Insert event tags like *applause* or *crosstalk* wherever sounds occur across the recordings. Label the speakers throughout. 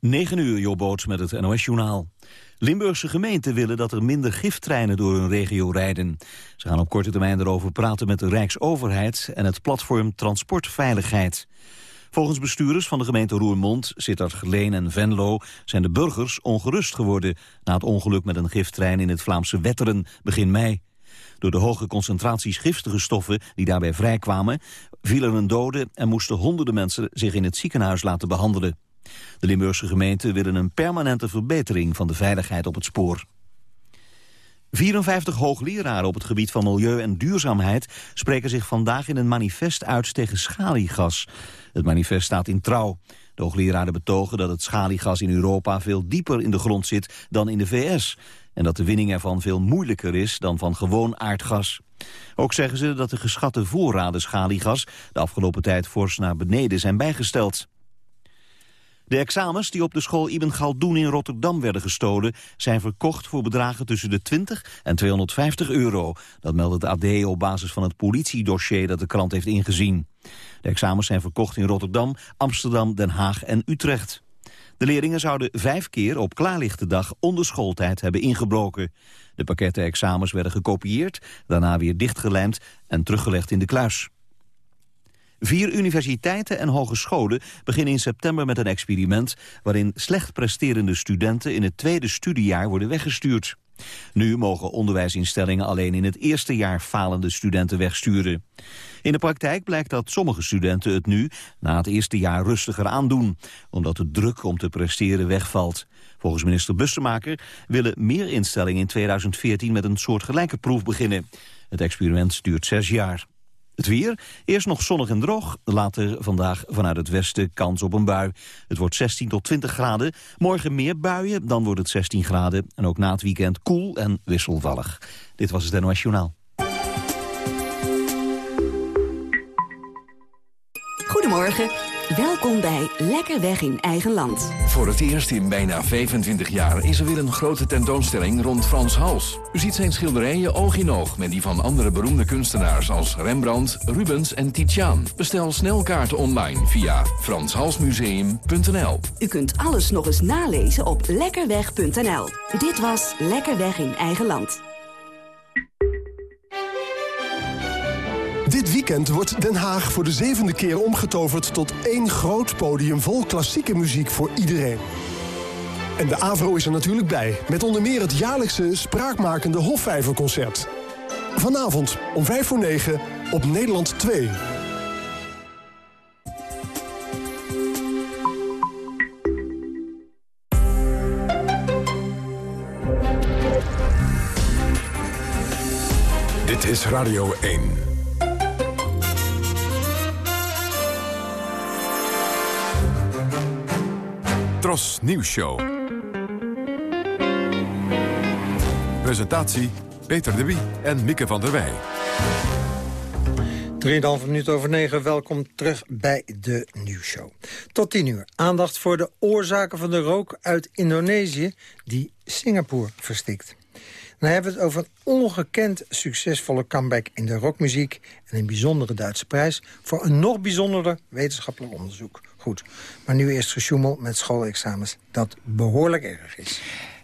Speaker 1: 9 uur, Jobboot met het NOS-journaal. Limburgse gemeenten willen dat er minder gifttreinen door hun regio rijden. Ze gaan op korte termijn erover praten met de Rijksoverheid... en het platform Transportveiligheid. Volgens bestuurders van de gemeente Roermond, Sittard Geleen en Venlo... zijn de burgers ongerust geworden na het ongeluk met een gifttrein in het Vlaamse Wetteren begin mei. Door de hoge concentraties giftige stoffen die daarbij vrijkwamen... vielen een dode en moesten honderden mensen zich in het ziekenhuis laten behandelen. De Limburgse gemeenten willen een permanente verbetering van de veiligheid op het spoor. 54 hoogleraren op het gebied van milieu en duurzaamheid spreken zich vandaag in een manifest uit tegen schaliegas. Het manifest staat in trouw. De hoogleraren betogen dat het schaliegas in Europa veel dieper in de grond zit dan in de VS. En dat de winning ervan veel moeilijker is dan van gewoon aardgas. Ook zeggen ze dat de geschatte voorraden schaliegas de afgelopen tijd fors naar beneden zijn bijgesteld. De examens die op de school Ibn Galdoen in Rotterdam werden gestolen... zijn verkocht voor bedragen tussen de 20 en 250 euro. Dat meldt het AD op basis van het politiedossier dat de krant heeft ingezien. De examens zijn verkocht in Rotterdam, Amsterdam, Den Haag en Utrecht. De leerlingen zouden vijf keer op klaarlichte dag onder schooltijd hebben ingebroken. De pakketten examens werden gekopieerd, daarna weer dichtgelijmd en teruggelegd in de kluis. Vier universiteiten en hogescholen beginnen in september met een experiment... waarin slecht presterende studenten in het tweede studiejaar worden weggestuurd. Nu mogen onderwijsinstellingen alleen in het eerste jaar falende studenten wegsturen. In de praktijk blijkt dat sommige studenten het nu, na het eerste jaar, rustiger aandoen, omdat de druk om te presteren wegvalt. Volgens minister Bussemaker willen meer instellingen in 2014 met een soortgelijke proef beginnen. Het experiment duurt zes jaar. Het weer, eerst nog zonnig en droog, later vandaag vanuit het westen kans op een bui. Het wordt 16 tot 20 graden, morgen meer buien, dan wordt het 16 graden. En ook na het weekend koel en wisselvallig. Dit was het NOS Journaal.
Speaker 2: Goedemorgen. Welkom bij Lekker Weg in Eigen Land.
Speaker 3: Voor het eerst in bijna 25 jaar is er weer een grote tentoonstelling rond Frans Hals. U ziet zijn schilderijen oog in oog met die van andere beroemde kunstenaars als Rembrandt, Rubens en Titiaan. Bestel snel kaarten online via franshalsmuseum.nl.
Speaker 2: U kunt alles nog eens nalezen op lekkerweg.nl. Dit was Lekker Weg in Eigen Land.
Speaker 4: Dit weekend wordt Den Haag voor de zevende keer omgetoverd tot één groot podium vol klassieke muziek voor iedereen. En de AVRO is er natuurlijk bij, met onder meer het jaarlijkse spraakmakende Hofvijverconcert. Vanavond om 5 voor 9 op Nederland 2.
Speaker 3: Dit is Radio 1. Tros Nieuws Show. Presentatie Peter de Wie en Mieke van der Wij.
Speaker 5: 3,5 minuten over 9, welkom terug bij de nieuwsshow. Tot 10 uur, aandacht voor de oorzaken van de rook uit Indonesië... die Singapore verstikt. Dan hebben we het over een ongekend succesvolle comeback in de rockmuziek... en een bijzondere Duitse prijs voor een nog bijzonderder wetenschappelijk onderzoek. Goed, maar nu eerst gesjoemel met schoolexamens dat behoorlijk erg is.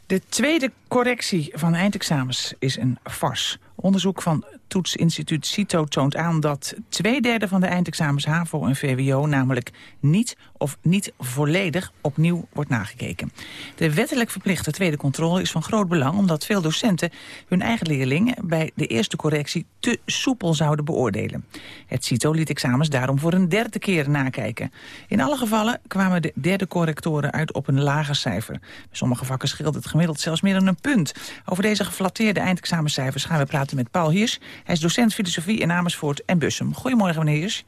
Speaker 6: De tweede correctie van eindexamens is een fars. Onderzoek van toetsinstituut CITO toont aan dat twee derde van de eindexamens HAVO en VWO namelijk niet of niet volledig opnieuw wordt nagekeken. De wettelijk verplichte tweede controle is van groot belang omdat veel docenten hun eigen leerlingen bij de eerste correctie te soepel zouden beoordelen. Het CITO liet examens daarom voor een derde keer nakijken. In alle gevallen kwamen de derde correctoren uit op een lager cijfer. Bij sommige vakken scheelt het gemiddeld zelfs meer dan een punt. Over deze geflatteerde eindexamencijfers gaan we praten met Paul Hiers. Hij is docent filosofie in Amersfoort en Bussum. Goedemorgen, meneer Hiers.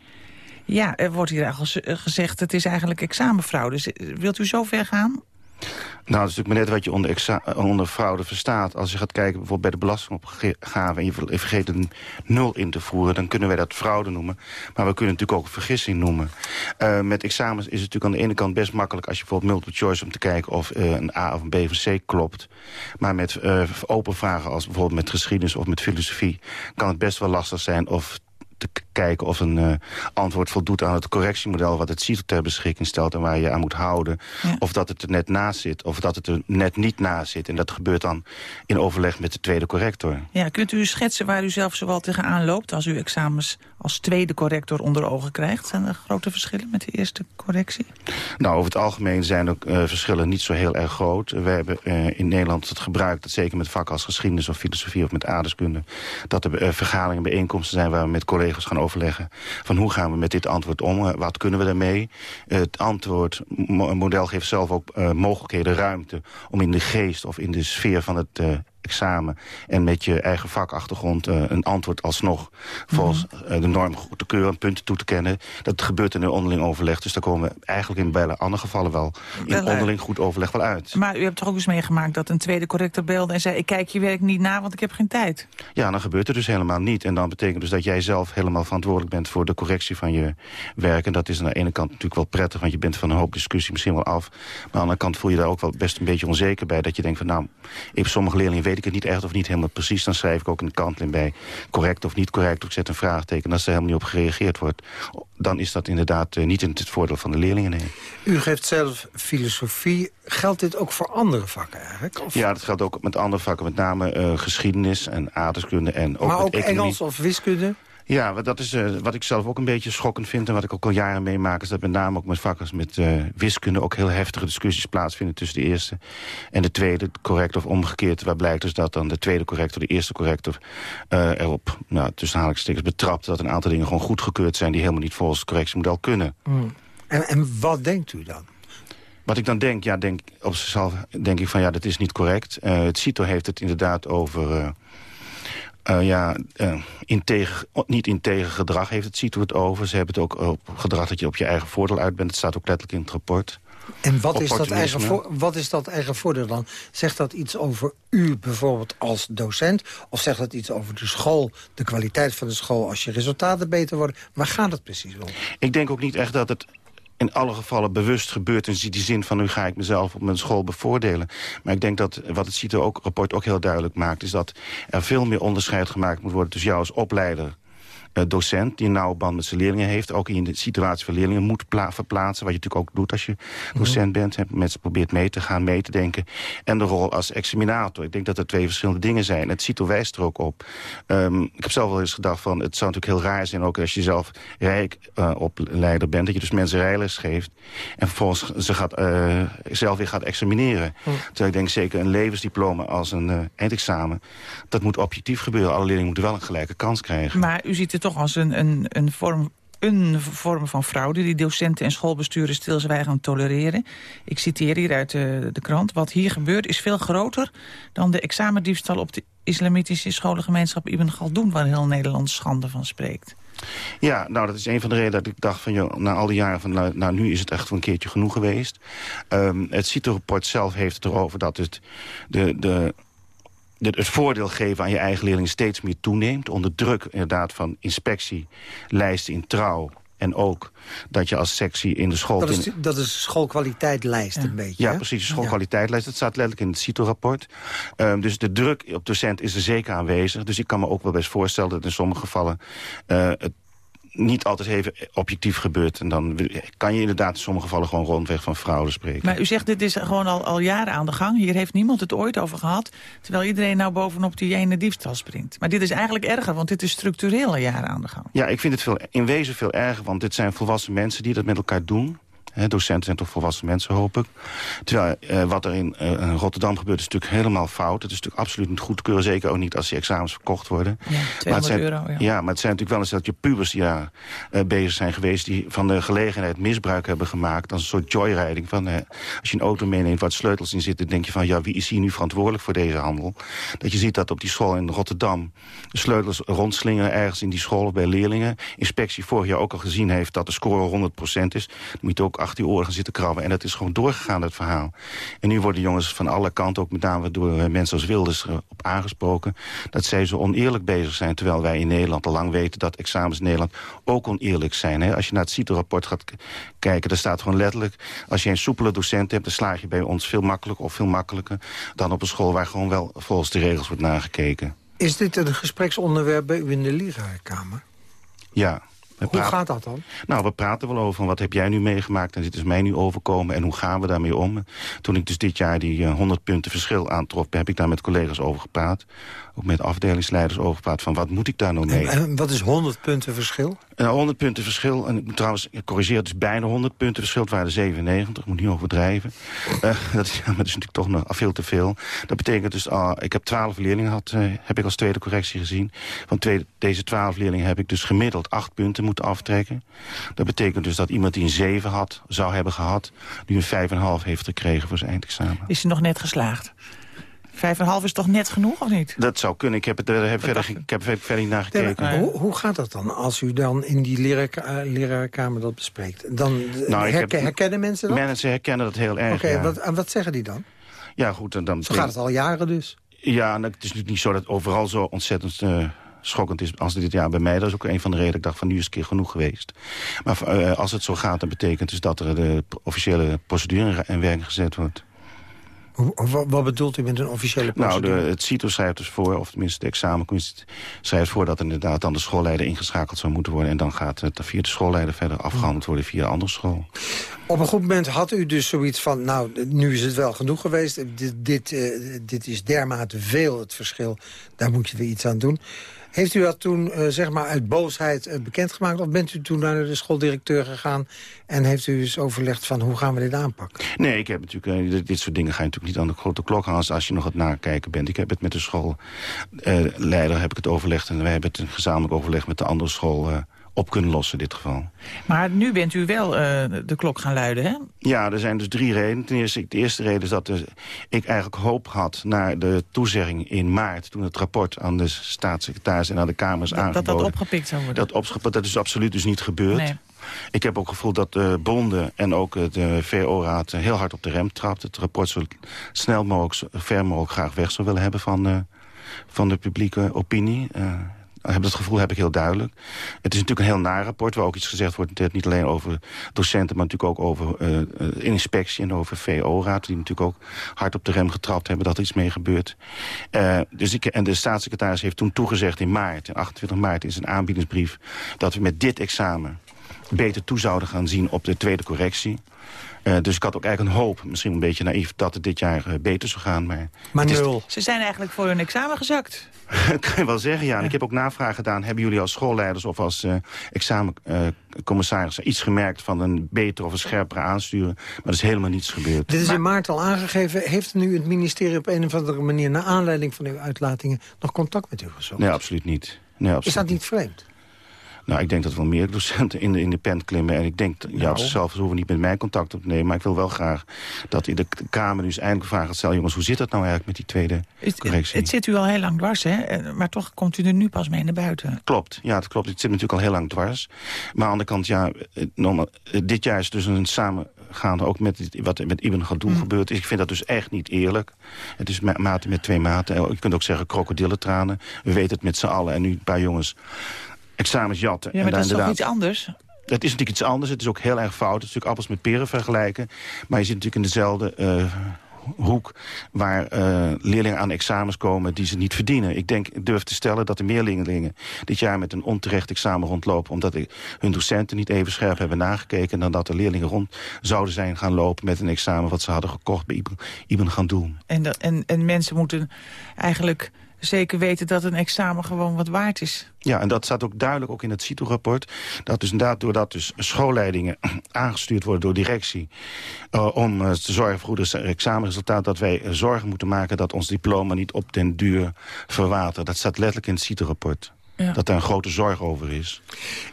Speaker 6: Ja, er wordt hier al gezegd, het is eigenlijk examenfraude. Wilt u zo ver gaan?
Speaker 7: Nou, dat is natuurlijk maar net wat je onder, onder fraude verstaat. Als je gaat kijken bijvoorbeeld bij de belastingopgave... en je vergeet een nul in te voeren, dan kunnen wij dat fraude noemen. Maar we kunnen natuurlijk ook een vergissing noemen. Uh, met examens is het natuurlijk aan de ene kant best makkelijk... als je bijvoorbeeld multiple choice om te kijken of uh, een A of een B of een C klopt. Maar met open vragen als bijvoorbeeld met geschiedenis of met filosofie... kan het best wel lastig zijn of te kijken of een uh, antwoord voldoet aan het correctiemodel... wat het CITO ter beschikking stelt en waar je aan moet houden. Of dat het er net naast zit, of dat het er net niet naast zit. En dat gebeurt dan in overleg met de tweede corrector.
Speaker 6: Ja, kunt u schetsen waar u zelf zowel tegenaan loopt... als u examens als tweede corrector onder ogen krijgt? Zijn er grote verschillen met de eerste correctie?
Speaker 7: Nou, over het algemeen zijn ook uh, verschillen niet zo heel erg groot. We hebben uh, in Nederland het gebruik dat zeker met vakken als geschiedenis of filosofie of met aardeskunde... dat er vergaderingen, bijeenkomsten zijn waar we met collega's gaan overleggen... van hoe gaan we met dit antwoord om, wat kunnen we daarmee? het antwoordmodel geeft zelf ook mogelijkheden, ruimte... om in de geest of in de sfeer van het examen en met je eigen vakachtergrond uh, een antwoord alsnog volgens mhm. eh, de norm goed te keuren, punten toe te kennen. Dat gebeurt in een onderling overleg. Dus daar komen we eigenlijk in bijna andere gevallen wel in onderling goed overleg wel uit.
Speaker 6: Maar u hebt toch ook eens meegemaakt dat een tweede corrector belde en zei ik kijk je werk niet na, want ik heb geen tijd.
Speaker 7: Ja, dan gebeurt het dus helemaal niet. En dan betekent dus dat jij zelf helemaal verantwoordelijk bent voor de correctie van je werk. En dat is aan de ene kant natuurlijk wel prettig, want je bent van een hoop discussie misschien wel af. Maar aan de andere kant voel je daar ook wel best een beetje onzeker bij. Dat je denkt van nou, ik sommige leerlingen weet ik het niet echt of niet helemaal precies... dan schrijf ik ook in de kantlijn bij correct of niet correct... of ik zet een vraagteken. als er helemaal niet op gereageerd wordt... dan is dat inderdaad uh, niet in het voordeel van de leerlingen. Nee.
Speaker 5: U geeft zelf filosofie. Geldt dit ook voor andere vakken eigenlijk? Of?
Speaker 7: Ja, dat geldt ook met andere vakken. Met name uh, geschiedenis en aardrijkskunde. En ook
Speaker 5: maar ook
Speaker 7: economie.
Speaker 5: Engels of wiskunde?
Speaker 7: Ja, dat is uh, wat ik zelf ook een beetje schokkend vind... en wat ik ook al jaren meemaak... is dat met name ook met vakkers met uh, wiskunde... ook heel heftige discussies plaatsvinden tussen de eerste en de tweede corrector... of omgekeerd, waar blijkt dus dat dan de tweede corrector... de eerste corrector uh, erop, nou, tussen halingstekens, betrapt... dat een aantal dingen gewoon goedgekeurd zijn... die helemaal niet volgens het correctiemodel kunnen.
Speaker 5: Hmm. En, en wat denkt u dan?
Speaker 7: Wat ik dan denk, ja, denk, op zichzelf denk ik van ja, dat is niet correct. Het CITO heeft het inderdaad over... Uh, uh, ja, uh, integer, niet integer gedrag heeft het, ziet het over. Ze hebben het ook op gedrag dat je op je eigen voordeel uit bent. Het staat ook letterlijk in het rapport.
Speaker 5: En wat is, dat eigen wat is dat eigen voordeel dan? Zegt dat iets over u bijvoorbeeld als docent? Of zegt dat iets over de school, de kwaliteit van de school... als je resultaten beter worden? Waar gaat het precies om?
Speaker 7: Ik denk ook niet echt dat het in alle gevallen bewust gebeurt... in die zin van nu ga ik mezelf op mijn school bevoordelen. Maar ik denk dat wat het CITO-rapport ook, ook heel duidelijk maakt... is dat er veel meer onderscheid gemaakt moet worden tussen jou als opleider docent die een nauwe band met zijn leerlingen heeft... ook in de situatie van leerlingen moet verplaatsen... wat je natuurlijk ook doet als je docent bent. He, met ze probeert mee te gaan, mee te denken. En de rol als examinator. Ik denk dat er twee verschillende dingen zijn. Het CITO wijst er ook op. Um, ik heb zelf wel eens gedacht van... het zou natuurlijk heel raar zijn ook als je zelf rijk uh, opleider bent... dat je dus mensen rijles geeft... en vervolgens ze gaat, uh, zelf weer gaat examineren. Hm. Terwijl ik denk zeker een levensdiploma als een eindexamen... dat moet objectief gebeuren. Alle leerlingen moeten wel een gelijke kans krijgen.
Speaker 6: Maar u ziet het toch als een, een, een vorm een vorm van fraude die docenten en schoolbesturen stilzwijgend tolereren. Ik citeer hier uit de, de, krant. Wat hier gebeurt is veel groter dan de examendiefstal op de islamitische scholengemeenschap Ibn Galdoen... waar heel Nederland schande van spreekt.
Speaker 7: Ja, nou dat is een van de redenen dat ik dacht van... Joh, na al die jaren van nou, nou nu is het echt een keertje genoeg geweest. Um, het CITO-rapport zelf heeft het erover dat het de, de het voordeel geven aan je eigen leerlingen steeds meer toeneemt. Onder druk inderdaad van inspectielijsten in trouw. En ook dat je als sectie in de school...
Speaker 5: Dat is, dat is schoolkwaliteitlijst een beetje,
Speaker 7: Ja, precies, schoolkwaliteitlijst. Dat staat letterlijk in het CITO-rapport. Um, dus de druk op docent is er zeker aanwezig. Dus ik kan me ook wel best voorstellen dat in sommige gevallen... Uh, het niet altijd even objectief gebeurt. En dan kan je inderdaad in sommige gevallen gewoon rondweg van fraude spreken.
Speaker 6: Maar u zegt, dit is gewoon al, al jaren aan de gang. Hier heeft niemand het ooit over gehad. Terwijl iedereen nou bovenop die ene diefstal springt. Maar dit is eigenlijk erger, want dit is structureel al jaren aan de gang.
Speaker 7: Ja, ik vind het veel, in wezen veel erger. Want dit zijn volwassen mensen die dat met elkaar doen docenten zijn toch volwassen mensen, hoop ik. Terwijl uh, wat er in uh, Rotterdam gebeurt is natuurlijk helemaal fout. Het is natuurlijk absoluut niet goed te keuren. Zeker ook niet als die examens verkocht worden.
Speaker 6: Ja, 200
Speaker 7: zijn,
Speaker 6: euro, ja.
Speaker 7: ja. maar het zijn natuurlijk wel eens dat je pubers die daar uh, bezig zijn geweest... die van de gelegenheid misbruik hebben gemaakt. Als een soort joyriding. Van, als je een auto meeneemt waar sleutels in zitten... denk je van, ja, wie is hier nu verantwoordelijk voor deze handel? Dat je ziet dat op die school in Rotterdam... de sleutels rondslingeren ergens in die school of bij leerlingen. Inspectie vorig jaar ook al gezien heeft dat de score 100% is. Dan moet je ook achter die oren gaan zitten krabben. En dat is gewoon doorgegaan, het verhaal. En nu worden jongens van alle kanten, ook met name door eh, mensen als Wilders, eh, op aangesproken. Dat zij zo oneerlijk bezig zijn. Terwijl wij in Nederland al lang weten dat examens in Nederland ook oneerlijk zijn. Hè? Als je naar het CITO-rapport gaat kijken, daar staat gewoon letterlijk... als je een soepele docent hebt, dan slaag je bij ons veel makkelijker of veel makkelijker... dan op een school waar gewoon wel volgens de regels wordt nagekeken.
Speaker 5: Is dit een gespreksonderwerp bij u in de leraarkamer?
Speaker 7: Ja.
Speaker 5: Hoe gaat dat dan?
Speaker 7: Nou, we praten wel over van wat heb jij nu meegemaakt en dit is mij nu overkomen en hoe gaan we daarmee om. Toen ik dus dit jaar die 100 punten verschil aantrof, heb ik daar met collega's over gepraat. Ook met afdelingsleiders over gepraat van wat moet ik daar nou mee.
Speaker 5: En, wat is 100 punten verschil?
Speaker 7: Een 100 punten verschil, en trouwens, ik corrigeer, het is bijna 100 punten verschil. Het waren 97, ik moet niet overdrijven. Uh, *laughs* dat, is, dat is natuurlijk toch nog veel te veel. Dat betekent dus, uh, ik heb 12 leerlingen gehad, uh, heb ik als tweede correctie gezien. Van tweede, deze 12 leerlingen heb ik dus gemiddeld 8 punten moeten aftrekken. Dat betekent dus dat iemand die een 7 had, zou hebben gehad, nu een 5,5 heeft gekregen voor zijn eindexamen.
Speaker 6: Is hij nog net geslaagd? Vijf en half is toch net genoeg, of niet?
Speaker 7: Dat zou kunnen. Ik heb, het, heb verder, ik heb verder niet naar gekeken.
Speaker 5: hoe, hoe, gaat dat dan als u dan in die leraarkamer dat bespreekt? Dan nou, herken, herkennen mensen dat?
Speaker 7: Mensen herkennen dat heel erg,
Speaker 5: Oké, okay, wat, en wat zeggen die dan?
Speaker 7: Ja, goed. Dan,
Speaker 5: zo gaat het al jaren dus?
Speaker 7: Ja, het is natuurlijk niet zo dat het overal zo ontzettend... Uh, schokkend is als dit jaar bij mij. Dat is ook een van de redenen. Ik dacht van nu is het een keer genoeg geweest. Maar uh, als het zo gaat, dan betekent dus dat er de officiële procedure in werking gezet wordt.
Speaker 5: Wat bedoelt u met een officiële procedure?
Speaker 7: Nou, de, het CITO schrijft dus voor, of tenminste de examencommissie schrijft voor... dat inderdaad dan de schoolleider ingeschakeld zou moeten worden... en dan gaat het via de schoolleider verder afgehandeld worden via een andere school.
Speaker 5: Op een goed moment had u dus zoiets van... nou, nu is het wel genoeg geweest. Dit, dit, uh, dit is dermate veel, het verschil. Daar moet je weer iets aan doen. Heeft u dat toen uh, zeg maar uit boosheid uh, bekendgemaakt? Of bent u toen naar de schooldirecteur gegaan... en heeft u eens overlegd van hoe gaan we dit aanpakken?
Speaker 7: Nee, ik heb natuurlijk, uh, dit soort dingen ga je natuurlijk niet aan de grote klok hangen... als je nog het nakijken bent. Ik heb het met de schoolleider heb ik het overlegd... en wij hebben het gezamenlijk overlegd met de andere school op kunnen lossen in dit geval.
Speaker 6: Maar nu bent u wel uh, de klok gaan luiden, hè?
Speaker 7: Ja, er zijn dus drie redenen. Ten eerste, de eerste reden is dat dus, ik eigenlijk hoop had... naar de toezegging in maart... toen het rapport aan de staatssecretaris en aan de Kamers
Speaker 6: dat,
Speaker 7: aangeboden...
Speaker 6: Dat dat opgepikt zou worden?
Speaker 7: Dat, opgepikt, dat is absoluut dus niet gebeurd. Nee. Ik heb ook gevoeld dat de bonden en ook de VO-raad heel hard op de rem trapt. Het rapport zo snel mogelijk, ver mogelijk graag weg zou willen hebben van, uh, van de publieke opinie. Uh, heb dat gevoel heb ik heel duidelijk. Het is natuurlijk een heel naar rapport waar ook iets gezegd wordt... niet alleen over docenten, maar natuurlijk ook over uh, inspectie... en over VO-raad, die natuurlijk ook hard op de rem getrapt hebben... dat er iets mee gebeurt. Uh, dus ik, en de staatssecretaris heeft toen toegezegd in maart, 28 maart... in zijn aanbiedingsbrief, dat we met dit examen beter toe zouden gaan zien op de tweede correctie. Uh, dus ik had ook eigenlijk een hoop, misschien een beetje naïef... dat het dit jaar uh, beter zou gaan. Maar,
Speaker 5: maar nul.
Speaker 6: Ze zijn eigenlijk voor hun examen gezakt. *laughs*
Speaker 7: kan je wel zeggen, ja. En ik heb ook navraag gedaan. Hebben jullie als schoolleiders of als uh, examencommissaris... iets gemerkt van een betere of een scherpere aansturen? Maar er is helemaal niets gebeurd.
Speaker 5: Dit is in maart al aangegeven. Heeft nu het ministerie op een of andere manier... naar aanleiding van uw uitlatingen nog contact met u gezocht?
Speaker 7: Nee, absoluut niet. Nee, absoluut
Speaker 5: is dat niet vreemd?
Speaker 7: Nou, ik denk dat wel meer docenten in de, in de pen klimmen. En ik denk, nou. ja, zelf hoeven niet met mij contact op te nemen. Maar ik wil wel graag dat in de Kamer nu eens eindelijk vragen stel jongens, hoe zit dat nou eigenlijk met die tweede correctie?
Speaker 6: Het, het, zit u al heel lang dwars, hè? Maar toch komt u er nu pas mee naar buiten.
Speaker 7: Klopt, ja, het klopt. Het zit natuurlijk al heel lang dwars. Maar aan de andere kant, ja, normaal, dit jaar is dus een samengaande... ook met wat met Ibn Gadoen mm. gebeurd is. Ik vind dat dus echt niet eerlijk. Het is maten met twee maten. Je kunt ook zeggen krokodillentranen. We weten het met z'n allen. En nu een paar jongens examens jatten.
Speaker 6: Ja, maar dat is toch iets anders?
Speaker 7: Het is natuurlijk iets anders. Het is ook heel erg fout. Het is natuurlijk appels met peren vergelijken. Maar je zit natuurlijk in dezelfde uh, hoek waar uh, leerlingen aan examens komen die ze niet verdienen. Ik denk, ik durf te stellen dat de meer leerlingen dit jaar met een onterecht examen rondlopen... omdat hun docenten niet even scherp hebben nagekeken... dan dat de leerlingen rond zouden zijn gaan lopen met een examen... wat ze hadden gekocht bij Ibn, Ibn gaan doen.
Speaker 6: En, dat, en, en mensen moeten eigenlijk zeker weten dat een examen gewoon wat waard is.
Speaker 7: Ja, en dat staat ook duidelijk ook in het CITO-rapport. Dat dus inderdaad doordat dus schoolleidingen *clears throat* aangestuurd worden door directie... Uh, om uh, te zorgen voor het examenresultaat... dat wij zorgen moeten maken dat ons diploma niet op den duur verwatert. Dat staat letterlijk in het CITO-rapport ja. dat daar een grote zorg over is.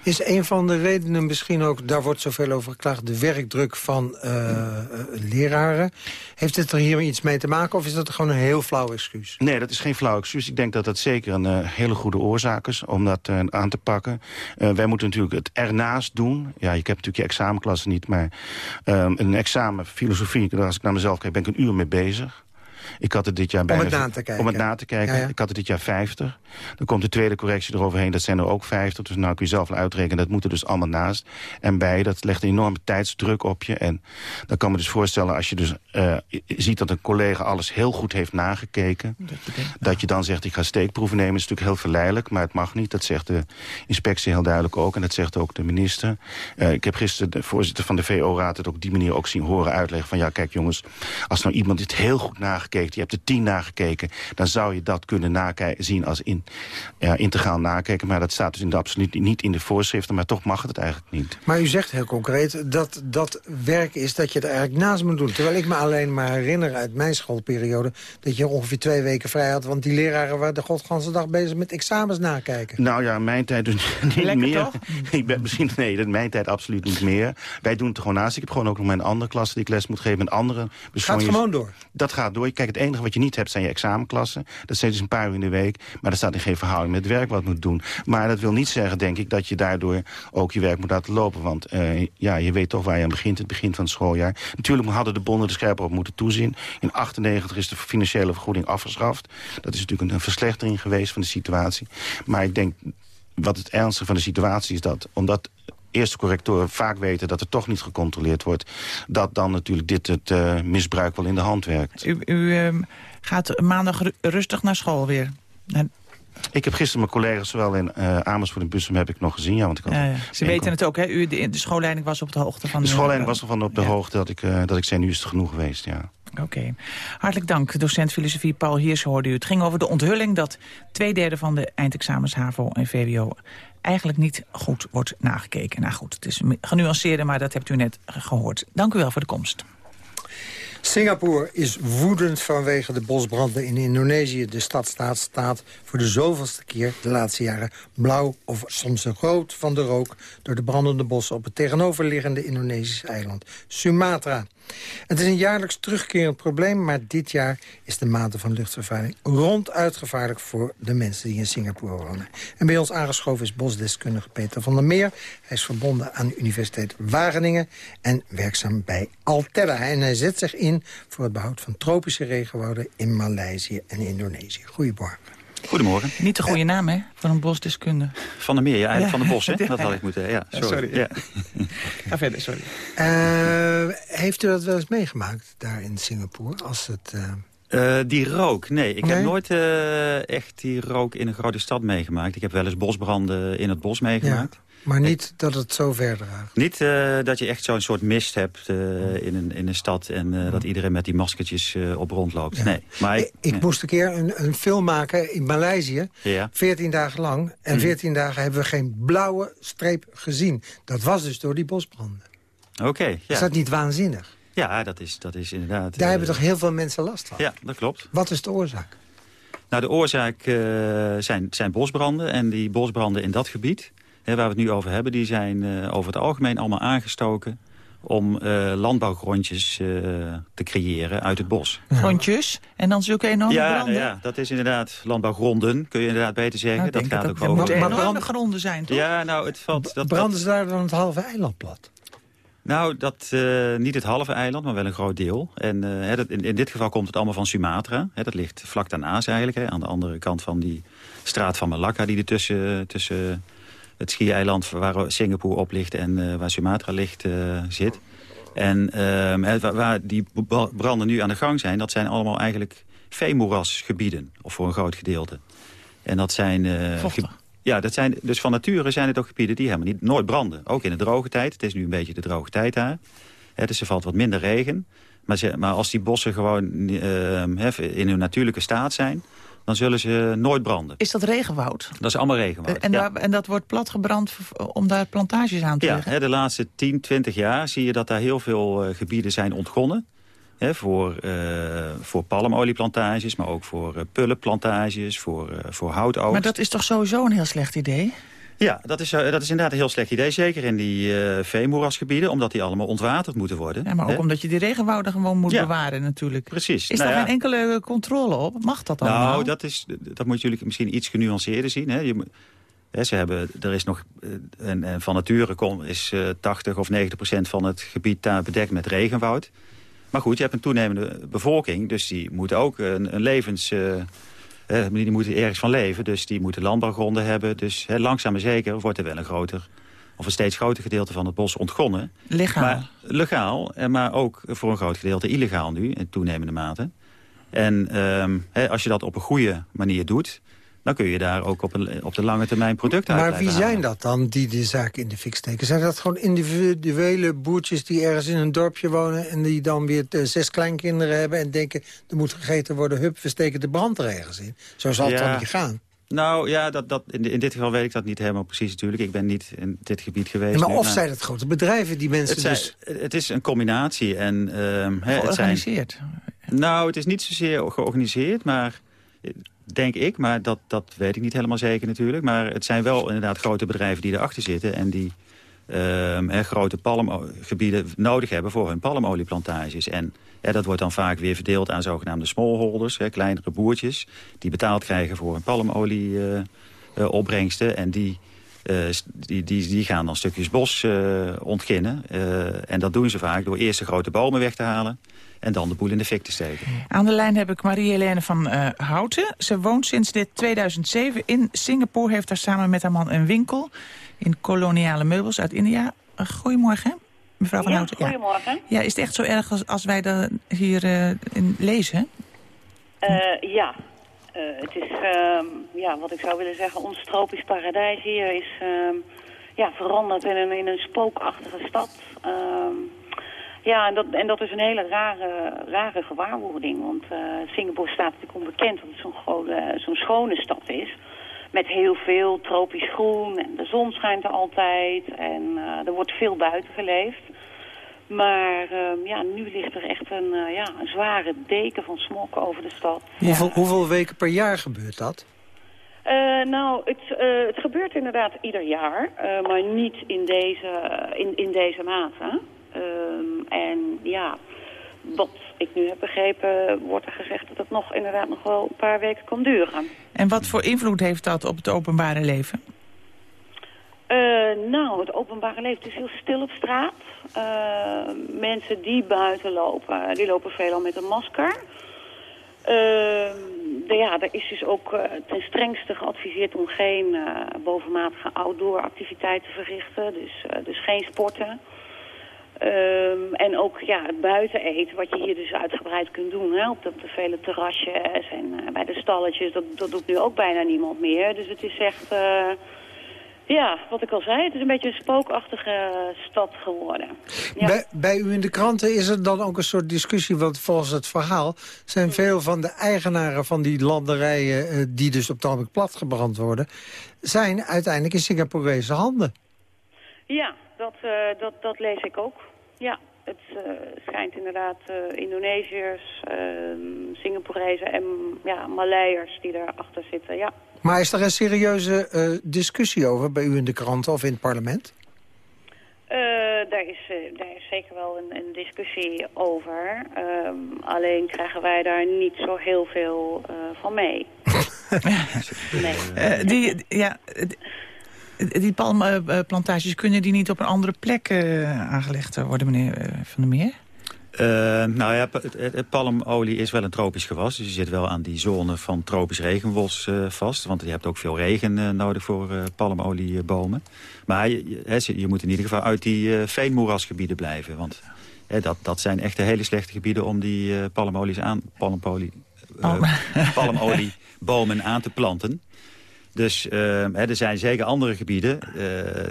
Speaker 5: Is een van de redenen misschien ook, daar wordt zoveel over geklaagd... de werkdruk van uh, leraren. Heeft het er hier iets mee te maken of is dat gewoon een heel flauw excuus?
Speaker 7: Nee, dat is geen flauw excuus. Ik denk dat dat zeker een uh, hele goede oorzaak is om dat aan te pakken. wij moeten natuurlijk het ernaast doen. Ja, ik heb natuurlijk je examenklasse niet, maar een examen filosofie... als ik naar mezelf kijk, ben ik een uur mee bezig. Ik had er dit jaar
Speaker 5: Om
Speaker 7: bijna...
Speaker 5: het na te kijken.
Speaker 7: Om het na te kijken.
Speaker 5: Ja, ja.
Speaker 7: Ik had er dit jaar 50. Dan komt de tweede correctie eroverheen. Dat zijn er ook 50. Dus nou kun je zelf wel uitrekenen. Dat moet er dus allemaal naast. En bij, dat legt een enorme tijdsdruk op je. En dan kan me dus voorstellen als je dus eh, ziet dat een collega alles heel goed heeft nagekeken.
Speaker 6: Dat je denkt,
Speaker 7: Dat je dan zegt, ik ga steekproeven nemen, is natuurlijk heel verleidelijk. Maar het mag niet, dat zegt de inspectie heel duidelijk ook. En dat zegt ook de minister. Eh, ik heb gisteren de voorzitter van de VO-raad het op die manier ook zien horen uitleggen. Van ja, kijk jongens, als nou iemand dit heel goed nagekeken... je hebt er tien nagekeken, dan zou je dat kunnen nakijken, zien als in, ja, integraal nakijken. Maar dat staat dus in de absoluut niet in de voorschriften. Maar toch mag het eigenlijk niet.
Speaker 5: Maar u zegt heel concreet dat dat werk is dat je er eigenlijk naast moet doen. Terwijl ik me alleen maar herinner uit mijn schoolperiode... dat je ongeveer twee weken vrij had. Want die leraren waren de godganse dag bezig met examens nakijken.
Speaker 7: Nou ja, in mijn tijd dus *laughs* niet
Speaker 6: Lekker,
Speaker 7: meer.
Speaker 6: toch? *laughs*
Speaker 7: ik ben misschien, nee, in mijn tijd absoluut niet meer. Wij doen het gewoon naast. Ik heb gewoon ook nog mijn andere klasse die ik les moet geven. Met andere
Speaker 5: Gaat gewoon door.
Speaker 7: Dat gaat door. Het enige wat je niet hebt zijn je examenklassen. Dat zijn dus een paar uur in de week. Maar dat staat in geen verhouding met het werk wat moet doen. Maar dat wil niet zeggen, denk ik, dat je daardoor ook je werk moet laten lopen. Want eh, ja, je weet toch waar je aan begint, het begin van het schooljaar. Natuurlijk hadden de bonden er scherper op moeten toezien. In 98 is de financiële vergoeding afgeschaft. Dat is natuurlijk een, een verslechtering geweest van de situatie. Maar ik denk, wat het ernstige van de situatie is dat... omdat eerste correctoren vaak weten dat er toch niet gecontroleerd wordt... dat dan natuurlijk dit het eh, misbruik wel in de hand werkt.
Speaker 6: U, u ehm, gaat maandag ru- rustig naar school weer. En,
Speaker 7: Ik heb gisteren mijn collega's zowel in eh Amersfoort en Bussum heb ik nog gezien. Ja, want ik had
Speaker 6: ja, ja. Ze weten het ook, hè? U, de, de schoolleiding was op de hoogte van...
Speaker 7: De schoolleiding was ervan op de
Speaker 6: ja.
Speaker 7: hoogte dat ik, eh, dat ik zei, nu is het genoeg geweest, ja.
Speaker 6: Oké. Hartelijk dank, docent filosofie Paul Hiers hoorde u. Het ging over de onthulling dat twee derde van de eindexamens HAVO en VWO eigenlijk niet goed wordt nagekeken. Nou goed, het is genuanceerder, maar dat hebt u net gehoord. Dank u wel voor de komst.
Speaker 5: Singapore is woedend vanwege de bosbranden in Indonesië. De stadstaat staat voor de zoveelste keer de laatste jaren blauw of soms rood van de rook... door de brandende bossen op het tegenoverliggende Indonesische eiland Sumatra. Het is een jaarlijks terugkerend probleem, maar dit jaar is de mate van luchtvervuiling ronduit gevaarlijk voor de mensen die in Singapore wonen. En bij ons aangeschoven is bosdeskundige Peter van der Meer. Hij is verbonden aan de Universiteit Wageningen en werkzaam bij Altera. En hij zet zich in voor het behoud van tropische regenwouden in Maleisië en Indonesië. Goedemorgen.
Speaker 8: Goedemorgen.
Speaker 6: Niet de goede naam, hè, voor een bosdeskundige.
Speaker 8: Van der Meer, ja, eigenlijk
Speaker 6: Ja.
Speaker 8: van de Bos, hè?
Speaker 6: Ja. *laughs*
Speaker 8: Dat had ik moeten, ja, sorry.
Speaker 6: sorry.
Speaker 8: Ja. *laughs*
Speaker 6: Ga verder, sorry.
Speaker 5: Eh, heeft u dat wel eens meegemaakt daar in Singapore? Als het, eh,
Speaker 8: Eh, die rook, nee. Ik
Speaker 5: Nee?
Speaker 8: heb nooit eh, echt die rook in een grote stad meegemaakt. Ik heb wel eens bosbranden in het bos meegemaakt.
Speaker 5: Maar niet dat het zo ver draagt.
Speaker 8: Niet eh, dat je echt zo'n soort mist hebt eh, in, een, in een stad... en eh, dat iedereen met die maskertjes op rondloopt.
Speaker 5: Ja.
Speaker 8: Nee, maar
Speaker 5: Ik, ik
Speaker 8: nee.
Speaker 5: moest een keer een, een film maken in Maleisië.
Speaker 8: Ja.
Speaker 5: 14 dagen lang. En 14 dagen hebben we geen blauwe streep gezien. Dat was dus door die bosbranden.
Speaker 8: Oké,
Speaker 5: Is
Speaker 8: ja.
Speaker 5: dat niet waanzinnig?
Speaker 8: Ja, dat is, dat is inderdaad...
Speaker 5: Daar hebben toch heel veel mensen last van?
Speaker 8: Ja, dat klopt.
Speaker 5: Wat is de oorzaak?
Speaker 8: Nou, de oorzaak zijn, zijn bosbranden. En die bosbranden in dat gebied, waar we het nu over hebben... die zijn eh, over het algemeen allemaal aangestoken... om eh, landbouwgrondjes eh, te creëren uit het bos.
Speaker 6: Grondjes en dan zulke enorme
Speaker 8: ja,
Speaker 6: branden.
Speaker 8: ja, dat is inderdaad landbouwgronden, kun je inderdaad beter zeggen.
Speaker 6: Nou,
Speaker 8: dat gaat
Speaker 6: dat
Speaker 8: ook
Speaker 6: dat
Speaker 8: over...
Speaker 5: Maar
Speaker 6: enorme
Speaker 5: brand-
Speaker 6: gronden zijn, toch?
Speaker 8: Ja, nou, het valt... Dat,
Speaker 5: Branden ze daar dan het halve eiland plat?
Speaker 8: Nou, dat, eh, niet het halve eiland, maar wel een groot deel. En eh, dat, in, in dit geval komt het allemaal van Sumatra. Hè, dat ligt vlak daarnaast eigenlijk, hè, aan de andere kant van die straat van Malacca... die er tussen, tussen het schiereiland waar Singapore op ligt en eh, waar Sumatra ligt eh, zit. En ehm, waar, die branden nu aan de gang zijn... dat zijn allemaal eigenlijk veemoerasgebieden, of voor een groot gedeelte. En dat zijn... eh, ja, dat zijn, dus van nature zijn het ook gebieden die helemaal niet, nooit branden. Ook in de droge tijd. Het is nu een beetje de droge tijd daar. Hè, dus er valt wat minder regen. Maar, ze, maar als die bossen gewoon eh, hè, in hun natuurlijke staat zijn... dan zullen ze nooit branden.
Speaker 6: Is dat regenwoud?
Speaker 8: Dat is allemaal regenwoud.
Speaker 6: En,
Speaker 8: ja.
Speaker 6: daar- en dat wordt platgebrand om daar plantages aan te
Speaker 8: Ja,
Speaker 6: leggen?
Speaker 8: hè, de laatste 10, 20 jaar zie je dat daar heel veel eh, gebieden zijn ontgonnen. Hè, voor, eh, voor palmolieplantages, maar ook voor eh, pullenplantages, voor, eh, voor houtoogst.
Speaker 6: Maar dat is toch sowieso een heel slecht idee?
Speaker 8: Ja, dat is, eh, dat is inderdaad een heel slecht idee. Zeker in die eh veemoerasgebieden, omdat die allemaal ontwaterd moeten worden.
Speaker 6: Ja, maar ook omdat je die regenwouden gewoon moet
Speaker 8: Ja.
Speaker 6: bewaren natuurlijk.
Speaker 8: Precies.
Speaker 6: Is
Speaker 8: Nou
Speaker 6: daar
Speaker 8: ja.
Speaker 6: geen enkele controle op? Mag dat allemaal?
Speaker 8: Nou, dat, is, dat moet jullie misschien iets genuanceerder zien. Hè. Je, moet- hè, ze hebben, er is nog, eh, en, en van nature is eh, 80 of 90 procent van het gebied daar bedekt met regenwoud. Maar goed, je hebt een toenemende bevolking, dus die moeten ook een, een levens... Uh, die moeten ergens van leven, dus die moeten landbouwgronden hebben. Dus langzaam maar zeker wordt er wel een groter of een steeds groter gedeelte van het bos ontgonnen.
Speaker 6: Legaal.
Speaker 8: Maar, legaal, maar ook voor een groot gedeelte illegaal nu, in toenemende mate. En ehm, als je dat op een goede manier doet dan kun je daar ook op, een, op de lange termijn producten
Speaker 5: uit
Speaker 8: Maar
Speaker 5: wie zijn dat dan die de zaak in de fik steken? Zijn dat gewoon individuele boertjes die ergens in een dorpje wonen... en die dan weer eh, zes kleinkinderen hebben en denken... er moet gegeten worden, hup, we steken de brand er ergens in. Zo zal het ja. dan niet gaan.
Speaker 8: Nou ja, dat, dat, in, in, dit geval weet ik dat niet helemaal precies natuurlijk. Ik ben niet in dit gebied geweest.
Speaker 5: maar of zijn het grote bedrijven die mensen
Speaker 8: het
Speaker 5: dus...
Speaker 8: het is een combinatie. En,
Speaker 6: Georganiseerd?
Speaker 8: Het zijn, nou, het is niet zozeer georganiseerd, maar denk ik, maar dat, dat weet ik niet helemaal zeker natuurlijk. Maar het zijn wel inderdaad grote bedrijven die erachter zitten... en die uh, grote palmgebieden nodig hebben voor hun palmolieplantages. En dat wordt dan vaak weer verdeeld aan zogenaamde smallholders, kleinere boertjes... die betaald krijgen voor hun palmolieopbrengsten. Uh, en die, uh, die, die, die gaan dan stukjes bos uh, ontginnen. en dat doen ze vaak door eerst de grote bomen weg te halen en dan de boel in de fik te steken.
Speaker 6: Aan de lijn heb ik Marie-Helene van uh, Houten. Ze woont sinds dit 2007 in Singapore. Heeft daar samen met haar man een winkel in koloniale meubels uit India. Uh, goedemorgen, mevrouw van
Speaker 9: ja,
Speaker 6: Houten.
Speaker 9: Goedemorgen.
Speaker 6: Ja. is het echt zo erg als, als wij dat hier uh, in lezen?
Speaker 9: ja, het is, ehm, ja, wat ik zou willen zeggen, ons tropisch paradijs hier is ehm, ja, veranderd in een, in een spookachtige stad. Ehm, ja, en dat, en dat is een hele rare, rare gewaarwording. Want uh, Singapore staat natuurlijk onbekend dat het zo'n zo'n schone stad is. Met heel veel tropisch groen en de zon schijnt er altijd. En uh, er wordt veel buiten geleefd. Maar uh, ja, nu ligt er echt een, uh, ja, een zware deken van smok over de stad.
Speaker 5: Hoeveel, hoeveel weken per jaar gebeurt dat?
Speaker 9: Uh, nou, het, uh, het gebeurt inderdaad ieder jaar, uh, maar niet in deze, in, in deze mate. Um, en ja, wat ik nu heb begrepen, wordt er gezegd dat het nog inderdaad nog wel een paar weken kan duren.
Speaker 6: En wat voor invloed heeft dat op het openbare leven?
Speaker 9: Uh, nou, het openbare leven is heel stil op straat. Uh, mensen die buiten lopen, die lopen veelal met een masker. Uh, de, ja, er is dus ook ten strengste geadviseerd om geen bovenmatige outdoor activiteiten te verrichten. Dus, dus geen sporten. Um, en ook ja, het buiten eten, wat je hier dus uitgebreid kunt doen. Hè, op de, vele terrasjes en bij de stalletjes, dat, dat doet nu ook bijna niemand meer. Dus het is echt, ja, wat ik al zei, het is een beetje een spookachtige stad geworden. Ja.
Speaker 5: Bij, bij, u in de kranten is er dan ook een soort discussie, want volgens het verhaal zijn veel van de eigenaren van die landerijen, uh, die dus op het ogenblik platgebrand worden, zijn uiteindelijk in Singaporese handen.
Speaker 9: Ja, dat, dat, dat lees ik ook. Ja, het uh, schijnt inderdaad uh, Indonesiërs, uh, Singaporezen en ja, Maleiers die daarachter zitten, ja.
Speaker 5: Maar is er een serieuze discussie over bij u in de kranten of in het parlement?
Speaker 9: daar, is, daar is zeker wel een, een discussie over. Um, alleen krijgen wij daar niet zo heel veel van mee. *laughs*
Speaker 6: nee. die, ja, die palmplantages, kunnen die niet op een andere plek uh, aangelegd worden, meneer Van der Meer?
Speaker 8: Uh, nou ja, palmolie is wel een tropisch gewas. Dus je zit wel aan die zone van tropisch regenbos uh, vast. Want je hebt ook veel regen uh, nodig voor palmoliebomen. Maar je, je, je, moet in ieder geval uit die veenmoerasgebieden blijven. Want dat, dat zijn echt hele slechte gebieden om die palmolies aan, *laughs* palmolie, palmoliebomen aan te planten. Dus uh, er zijn zeker andere gebieden uh,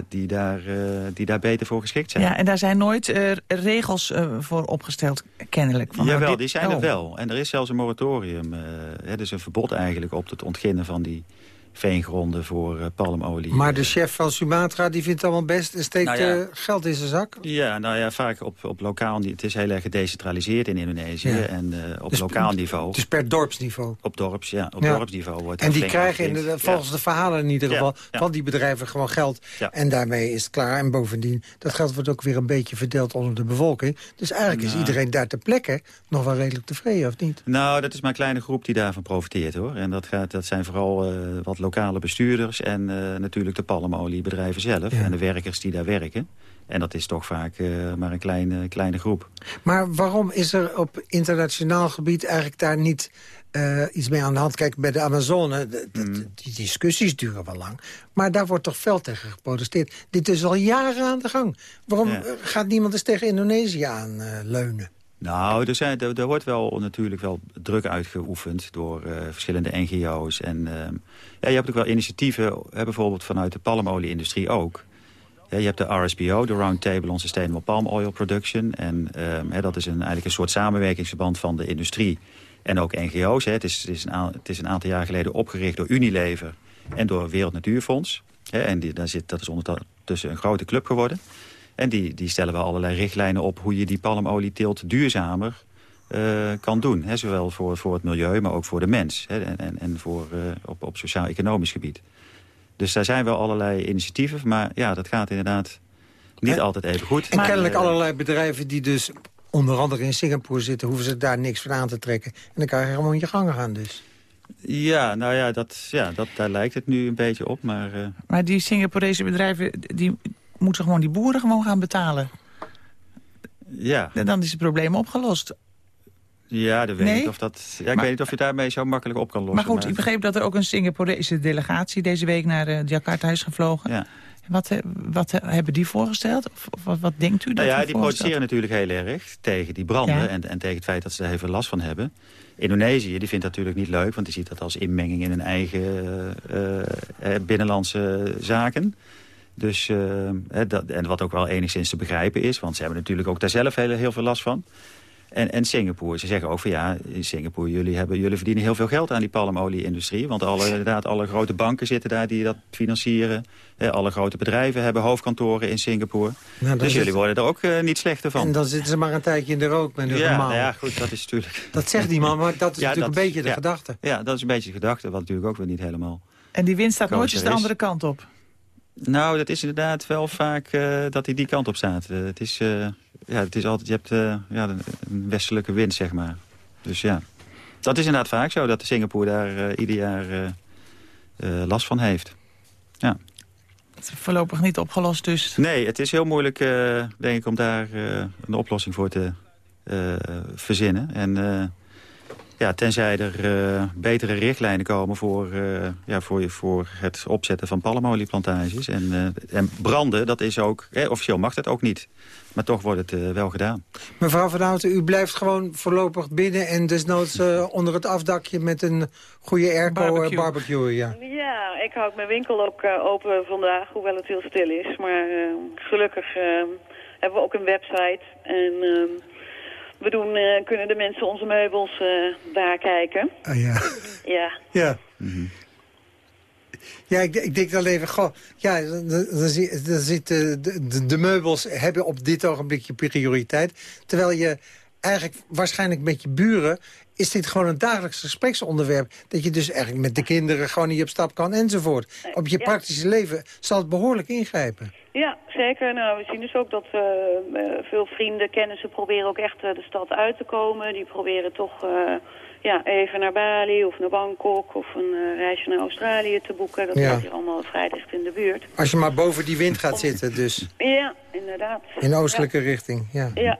Speaker 8: die, daar, uh, die daar beter voor geschikt zijn.
Speaker 6: Ja, en daar zijn nooit regels voor opgesteld, kennelijk.
Speaker 8: Van, Jawel, dit... die zijn er oh. wel. En er is zelfs een moratorium. er is een verbod eigenlijk op het ontginnen van die veengronden voor uh, palmolie.
Speaker 5: Maar de chef van Sumatra die vindt het allemaal best en steekt nou ja, uh, geld in zijn zak?
Speaker 8: Ja, nou ja, vaak op, op lokaal Het is heel erg gedecentraliseerd in Indonesië. Ja. En uh, op dus, lokaal niveau.
Speaker 5: Dus per dorpsniveau?
Speaker 8: Op dorps, ja. Op ja. dorpsniveau wordt
Speaker 5: En die krijgen in de, volgens de verhalen in ieder geval van die bedrijven gewoon geld. En daarmee is het klaar. En bovendien, dat geld wordt ook weer een beetje verdeeld onder de bevolking. Dus eigenlijk is iedereen daar ter plekke nog wel redelijk tevreden, of niet?
Speaker 8: Nou, dat is maar een kleine groep die daarvan profiteert, hoor. En dat, gaat, dat zijn vooral wat lokale bestuurders en natuurlijk de palmoliebedrijven zelf... en de werkers die daar werken. En dat is toch vaak maar een kleine, kleine groep.
Speaker 5: Maar waarom is er op internationaal gebied eigenlijk daar niet uh, iets mee aan de hand. Kijk, bij de Amazone, mm. die discussies duren wel lang. Maar daar wordt toch fel tegen geprotesteerd. Dit is al jaren aan de gang. Waarom gaat niemand eens tegen Indonesië aan uh, leunen?
Speaker 8: Nou, er, zijn, er, wordt wel natuurlijk wel druk uitgeoefend door uh, verschillende NGO's. En ja, je hebt ook wel initiatieven, bijvoorbeeld vanuit de palmolie-industrie ook. Je hebt de RSPO, de Roundtable on Sustainable Palm Oil Production. En um, dat is een, eigenlijk een soort samenwerkingsverband van de industrie en ook NGO's. Hè. Het, is, het, is een, het is een aantal jaar geleden opgericht door Unilever en door Wereld Natuurfonds. Hè. En die, daar zit, dat is ondertussen een grote club geworden. En die, die stellen wel allerlei richtlijnen op hoe je die palmolieteelt duurzamer uh, kan doen. Hè. Zowel voor, voor het milieu, maar ook voor de mens. Hè. En, en, en voor, uh, op, op sociaal-economisch gebied. Dus daar zijn wel allerlei initiatieven. Maar ja, dat gaat inderdaad niet altijd even goed.
Speaker 5: En kennelijk allerlei bedrijven die dus onder andere in Singapore zitten... hoeven ze daar niks van aan te trekken. En dan kan je gewoon je gang gaan dus.
Speaker 8: Ja, nou ja, dat, ja dat, daar lijkt het nu een beetje op. Maar, uh...
Speaker 6: maar die Singaporese bedrijven, die moeten gewoon die boeren gewoon gaan betalen.
Speaker 8: Ja.
Speaker 6: En dan is het probleem opgelost.
Speaker 8: Ja, dat weet nee? ik of dat. Ja, ik weet niet of je daarmee zo makkelijk op kan lossen.
Speaker 6: Maar goed, ik begreep dat er ook een Singaporese delegatie deze week naar uh, Jakarta is gevlogen. Ja. Wat, eh, wat hebben die voorgesteld? Of, wat, wat denkt u dat
Speaker 8: nou ja, die protesteren natuurlijk heel erg tegen die branden... En, en tegen het feit dat ze er veel last van hebben. Indonesië die vindt dat natuurlijk niet leuk... want die ziet dat als inmenging in hun eigen uh, binnenlandse zaken. Dus, dat, en wat ook wel enigszins te begrijpen is... want ze hebben natuurlijk ook daar zelf heel, heel veel last van... En, en Singapore, ze zeggen ook van ja, in Singapore, jullie, hebben, jullie verdienen heel veel geld aan die palmolie-industrie. Want alle, inderdaad, alle grote banken zitten daar die dat financieren. alle grote bedrijven hebben hoofdkantoren in Singapore. Nou, dus jullie worden er ook uh, niet slechter van.
Speaker 5: En dan zitten ze maar een tijdje in de rook met hun ja,
Speaker 8: nou ja, goed, dat is natuurlijk...
Speaker 5: Dat zegt die man, maar dat is *laughs* natuurlijk een beetje de gedachte.
Speaker 8: Ja, dat is een beetje de gedachte, wat natuurlijk ook weer niet helemaal...
Speaker 6: En die winst staat nooit eens de andere kant op?
Speaker 8: Nou, dat is inderdaad wel vaak uh, dat hij die kant op staat. Uh, het is ja, het is altijd, je hebt ja, een westelijke wind, zeg maar. Dus ja, dat is inderdaad vaak zo, dat de Singapore daar ieder jaar last van heeft. Ja.
Speaker 6: Het is voorlopig niet opgelost dus?
Speaker 8: Nee, het is heel moeilijk, denk ik, om daar een oplossing voor te verzinnen. En ja, tenzij er betere richtlijnen komen voor, ja, voor, voor het opzetten van palmolieplantages. En, en branden, dat is ook, officieel mag dat ook niet. Maar toch wordt het uh, wel gedaan.
Speaker 5: Mevrouw Van Houten, u blijft gewoon voorlopig binnen... en desnoods uh, onder het afdakje met een goede airco eh, barbecue. barbecue ja.
Speaker 9: ja, ik houd mijn winkel ook open vandaag, hoewel het heel stil is. Maar gelukkig hebben we ook een website. En we doen, kunnen de mensen onze meubels daar kijken.
Speaker 5: Ah ja.
Speaker 9: Ja.
Speaker 5: Ja. Mm ja, ik, ik denk dan even, goh, ja, dan, dan, zit, de, de, de, meubels hebben op dit ogenblik je prioriteit. Terwijl je eigenlijk waarschijnlijk met je buren is dit gewoon een dagelijks gespreksonderwerp. Dat je dus eigenlijk met de kinderen gewoon niet op stap kan enzovoort. Op je praktische leven zal het behoorlijk ingrijpen.
Speaker 9: Ja, zeker. Nou, we zien dus ook dat uh, veel vrienden, kennissen proberen ook echt uh, de stad uit te komen. Die proberen toch... Uh, ja, even naar Bali of naar Bangkok of een uh, reisje naar Australië te boeken. Dat ja. hier allemaal vrij dicht in de buurt.
Speaker 5: Als je maar boven die wind gaat zitten dus.
Speaker 9: Ja, inderdaad.
Speaker 5: In oostelijke richting, ja,
Speaker 9: ja.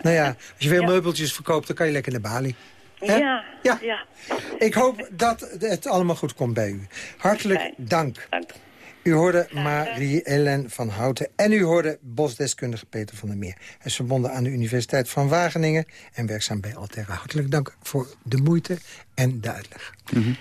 Speaker 9: *laughs*
Speaker 5: Nou ja, als je veel meubeltjes verkoopt, dan kan je lekker naar Bali.
Speaker 9: Ja,
Speaker 5: ja, ja. Ik hoop dat het allemaal goed komt bij u. Hartelijk dank.
Speaker 9: Dank.
Speaker 5: U hoorde Marie-Hélène van Houten en u hoorde bosdeskundige Peter van der Meer. Hij is verbonden aan de Universiteit van Wageningen en werkzaam bij Altera. Hartelijk dank voor de moeite en de uitleg.
Speaker 6: Mhm.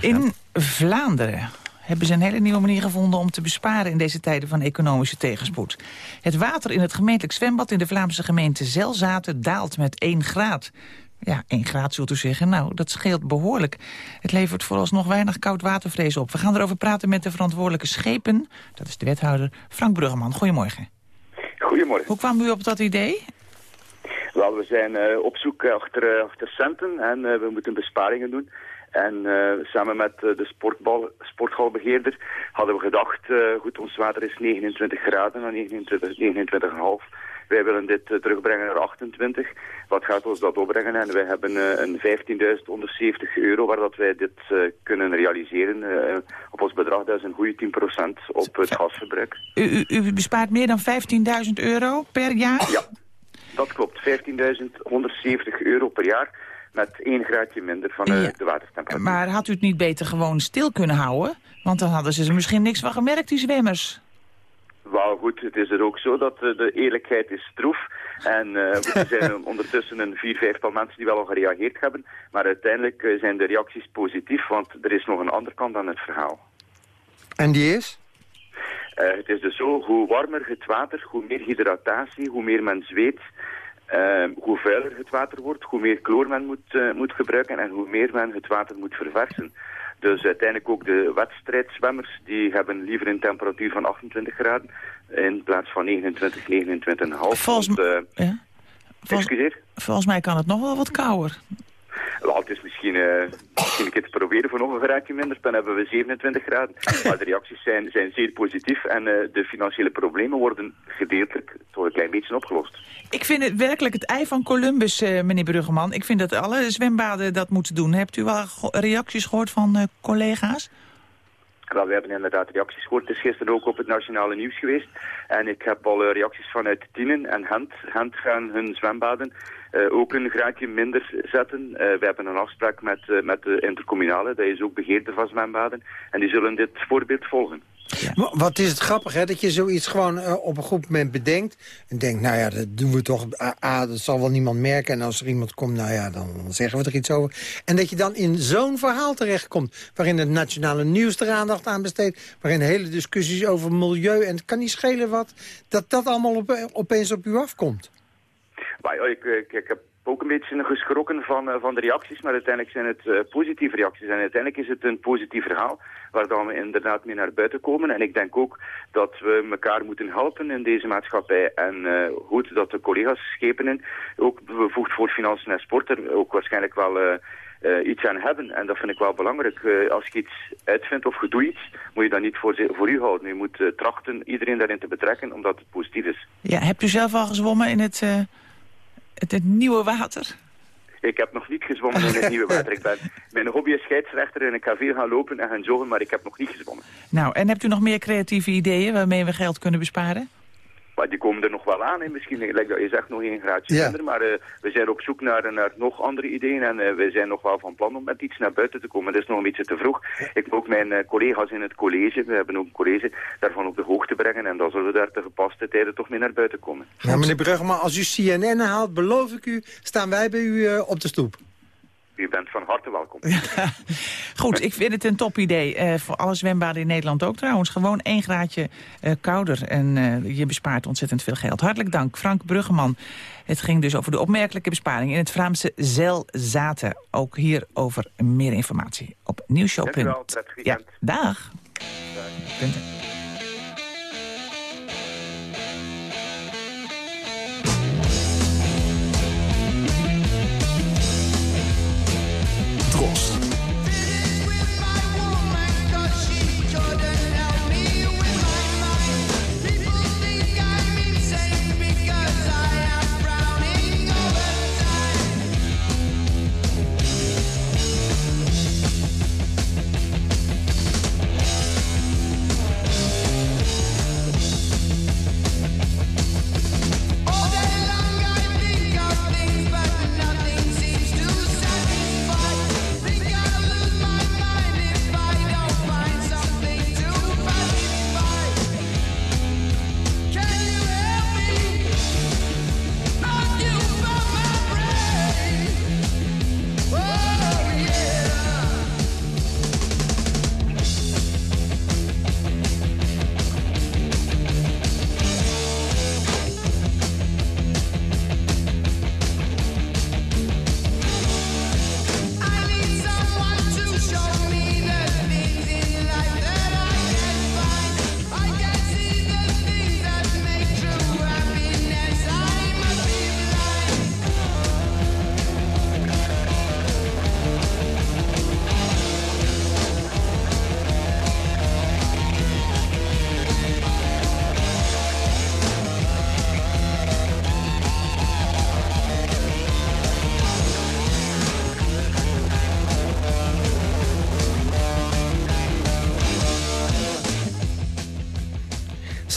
Speaker 6: In Vlaanderen hebben ze een hele nieuwe manier gevonden om te besparen in deze tijden van economische tegenspoed. Het water in het gemeentelijk zwembad in de Vlaamse gemeente Zelzaten daalt met 1 graad. Ja, 1 graad zult u zeggen. Nou, dat scheelt behoorlijk. Het levert vooralsnog weinig koud watervrees op. We gaan erover praten met de verantwoordelijke schepen. Dat is de wethouder Frank Bruggeman. Goedemorgen.
Speaker 10: Goedemorgen.
Speaker 6: Hoe kwam u op dat idee?
Speaker 10: Wel, we zijn uh, op zoek achter, uh, achter centen en uh, we moeten besparingen doen. En samen met de sportbal, sporthalbeheerder hadden we gedacht, goed, ons water is 29 graden, 29, 29,5. Wij willen dit terugbrengen naar 28. Wat gaat ons dat opbrengen? En wij hebben een 15.170 euro waar dat wij dit kunnen realiseren. op ons bedrag, dat is een goede 10% op het gasverbruik.
Speaker 6: U, u, u bespaart meer dan 15.000 euro per jaar?
Speaker 10: Ja, dat klopt. 15.170 euro per jaar met één graadje minder van de, de watertemperatuur.
Speaker 6: Maar had u het niet beter gewoon stil kunnen houden? Want dan hadden ze er misschien niks van gemerkt, die zwemmers.
Speaker 10: Wel goed, het is er ook zo dat uh, de eerlijkheid is stroef. En uh, *laughs* er zijn ondertussen een vier, vijftal mensen die wel al gereageerd hebben. Maar uiteindelijk uh, zijn de reacties positief, want er is nog een andere kant aan het verhaal.
Speaker 5: En die is?
Speaker 10: het is dus zo, hoe warmer het water, hoe meer hydratatie, hoe meer men zweet, uh, hoe vuiler het water wordt, hoe meer chloor men moet, uh, moet gebruiken en hoe meer men het water moet verversen. Dus uiteindelijk ook de wedstrijdzwemmers, die hebben liever een temperatuur van 28 graden in plaats van 29, 29,5.
Speaker 6: Volgens, uh, ja?
Speaker 10: Volgens,
Speaker 6: volgens mij kan het nog wel wat kouder.
Speaker 10: Wel, het is misschien, uh, misschien een keer te proberen voor nog een graadje minder. Dan hebben we 27 graden. Maar de reacties zijn, zijn zeer positief. En uh, de financiële problemen worden gedeeltelijk toch een klein beetje opgelost.
Speaker 6: Ik vind het werkelijk het ei van Columbus, uh, meneer Bruggeman. Ik vind dat alle zwembaden dat moeten doen. Hebt u wel reacties gehoord van collega's?
Speaker 10: Wel, we hebben inderdaad reacties gehoord. Het is gisteren ook op het nationale nieuws geweest. En ik heb al reacties vanuit Tienen en Gent. Gent gaan hun zwembaden uh, ook een graadje minder zetten. Uh, we hebben een afspraak met, met de intercommunale, dat is ook begeerte van zwembaden. En die zullen dit voorbeeld volgen.
Speaker 5: Ja. Wat is het grappig, hè? Dat je zoiets gewoon uh, op een goed moment bedenkt. En denkt, nou ja, dat doen we toch. Ah, dat zal wel niemand merken. En als er iemand komt, nou ja, dan zeggen we er iets over. En dat je dan in zo'n verhaal terechtkomt. Waarin het nationale nieuws er aandacht aan besteedt. Waarin hele discussies over milieu. En het kan niet schelen wat. Dat dat allemaal op, opeens op u afkomt.
Speaker 10: Maar, ik, ik, ik heb ook een beetje geschrokken van, uh, van de reacties, maar uiteindelijk zijn het uh, positieve reacties. En uiteindelijk is het een positief verhaal waar we inderdaad mee naar buiten komen. En ik denk ook dat we elkaar moeten helpen in deze maatschappij. En uh, goed dat de collega's schepenen, ook bevoegd voor financiën en sport, er ook waarschijnlijk wel... Iets aan hebben. En dat vind ik wel belangrijk. Als je iets uitvindt of je iets, moet je dat niet voor, voor u houden. Je moet trachten iedereen daarin te betrekken, omdat het positief is.
Speaker 6: Ja, hebt u zelf al gezwommen in het het, het nieuwe water?
Speaker 10: Ik heb nog niet gezwommen in het nieuwe water. Ik ben, mijn hobby is scheidsrechter en ik ga veel gaan lopen en gaan joggen, maar ik heb nog niet gezwommen.
Speaker 6: Nou, en hebt u nog meer creatieve ideeën waarmee we geld kunnen besparen?
Speaker 10: Maar die komen er nog wel aan. Hè. Misschien, lijkt dat je zegt, nog één graadje ja. minder. Maar uh, we zijn op zoek naar, naar nog andere ideeën. En uh, we zijn nog wel van plan om met iets naar buiten te komen. Dat is nog een beetje te vroeg. Ik wil ook mijn uh, collega's in het college, we hebben ook een college, daarvan op de hoogte brengen. En dan zullen we daar te gepaste tijden toch mee naar buiten komen.
Speaker 5: Ja, meneer Bruggeman, als u CNN haalt, beloof ik u, staan wij bij u op de stoep.
Speaker 10: U bent van harte welkom. *laughs*
Speaker 6: Goed, ik vind het een top idee. Uh, voor alle zwembaden in Nederland ook trouwens. Gewoon één graadje uh, kouder en uh, je bespaart ontzettend veel geld. Hartelijk dank, Frank Bruggeman. Het ging dus over de opmerkelijke besparing in het Vlaamse Zeilzaten. Ook hierover meer informatie op nieuwshow.
Speaker 10: Dank u wel,
Speaker 6: ja, dag. dag.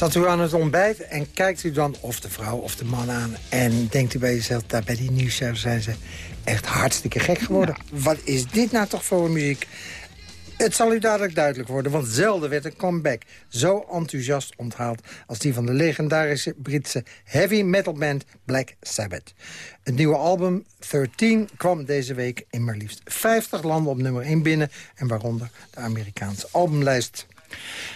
Speaker 5: Zat u aan het ontbijt en kijkt u dan of de vrouw of de man aan... en denkt u bij jezelf, daar bij die nieuwsshow zijn ze echt hartstikke gek geworden. Wat is dit nou toch voor muziek? Het zal u dadelijk duidelijk worden, want zelden werd een comeback zo enthousiast onthaald als die van de legendarische Britse heavy metal band Black Sabbath. Het nieuwe album 13 kwam deze week in maar liefst 50 landen op nummer 1 binnen en waaronder de Amerikaanse albumlijst.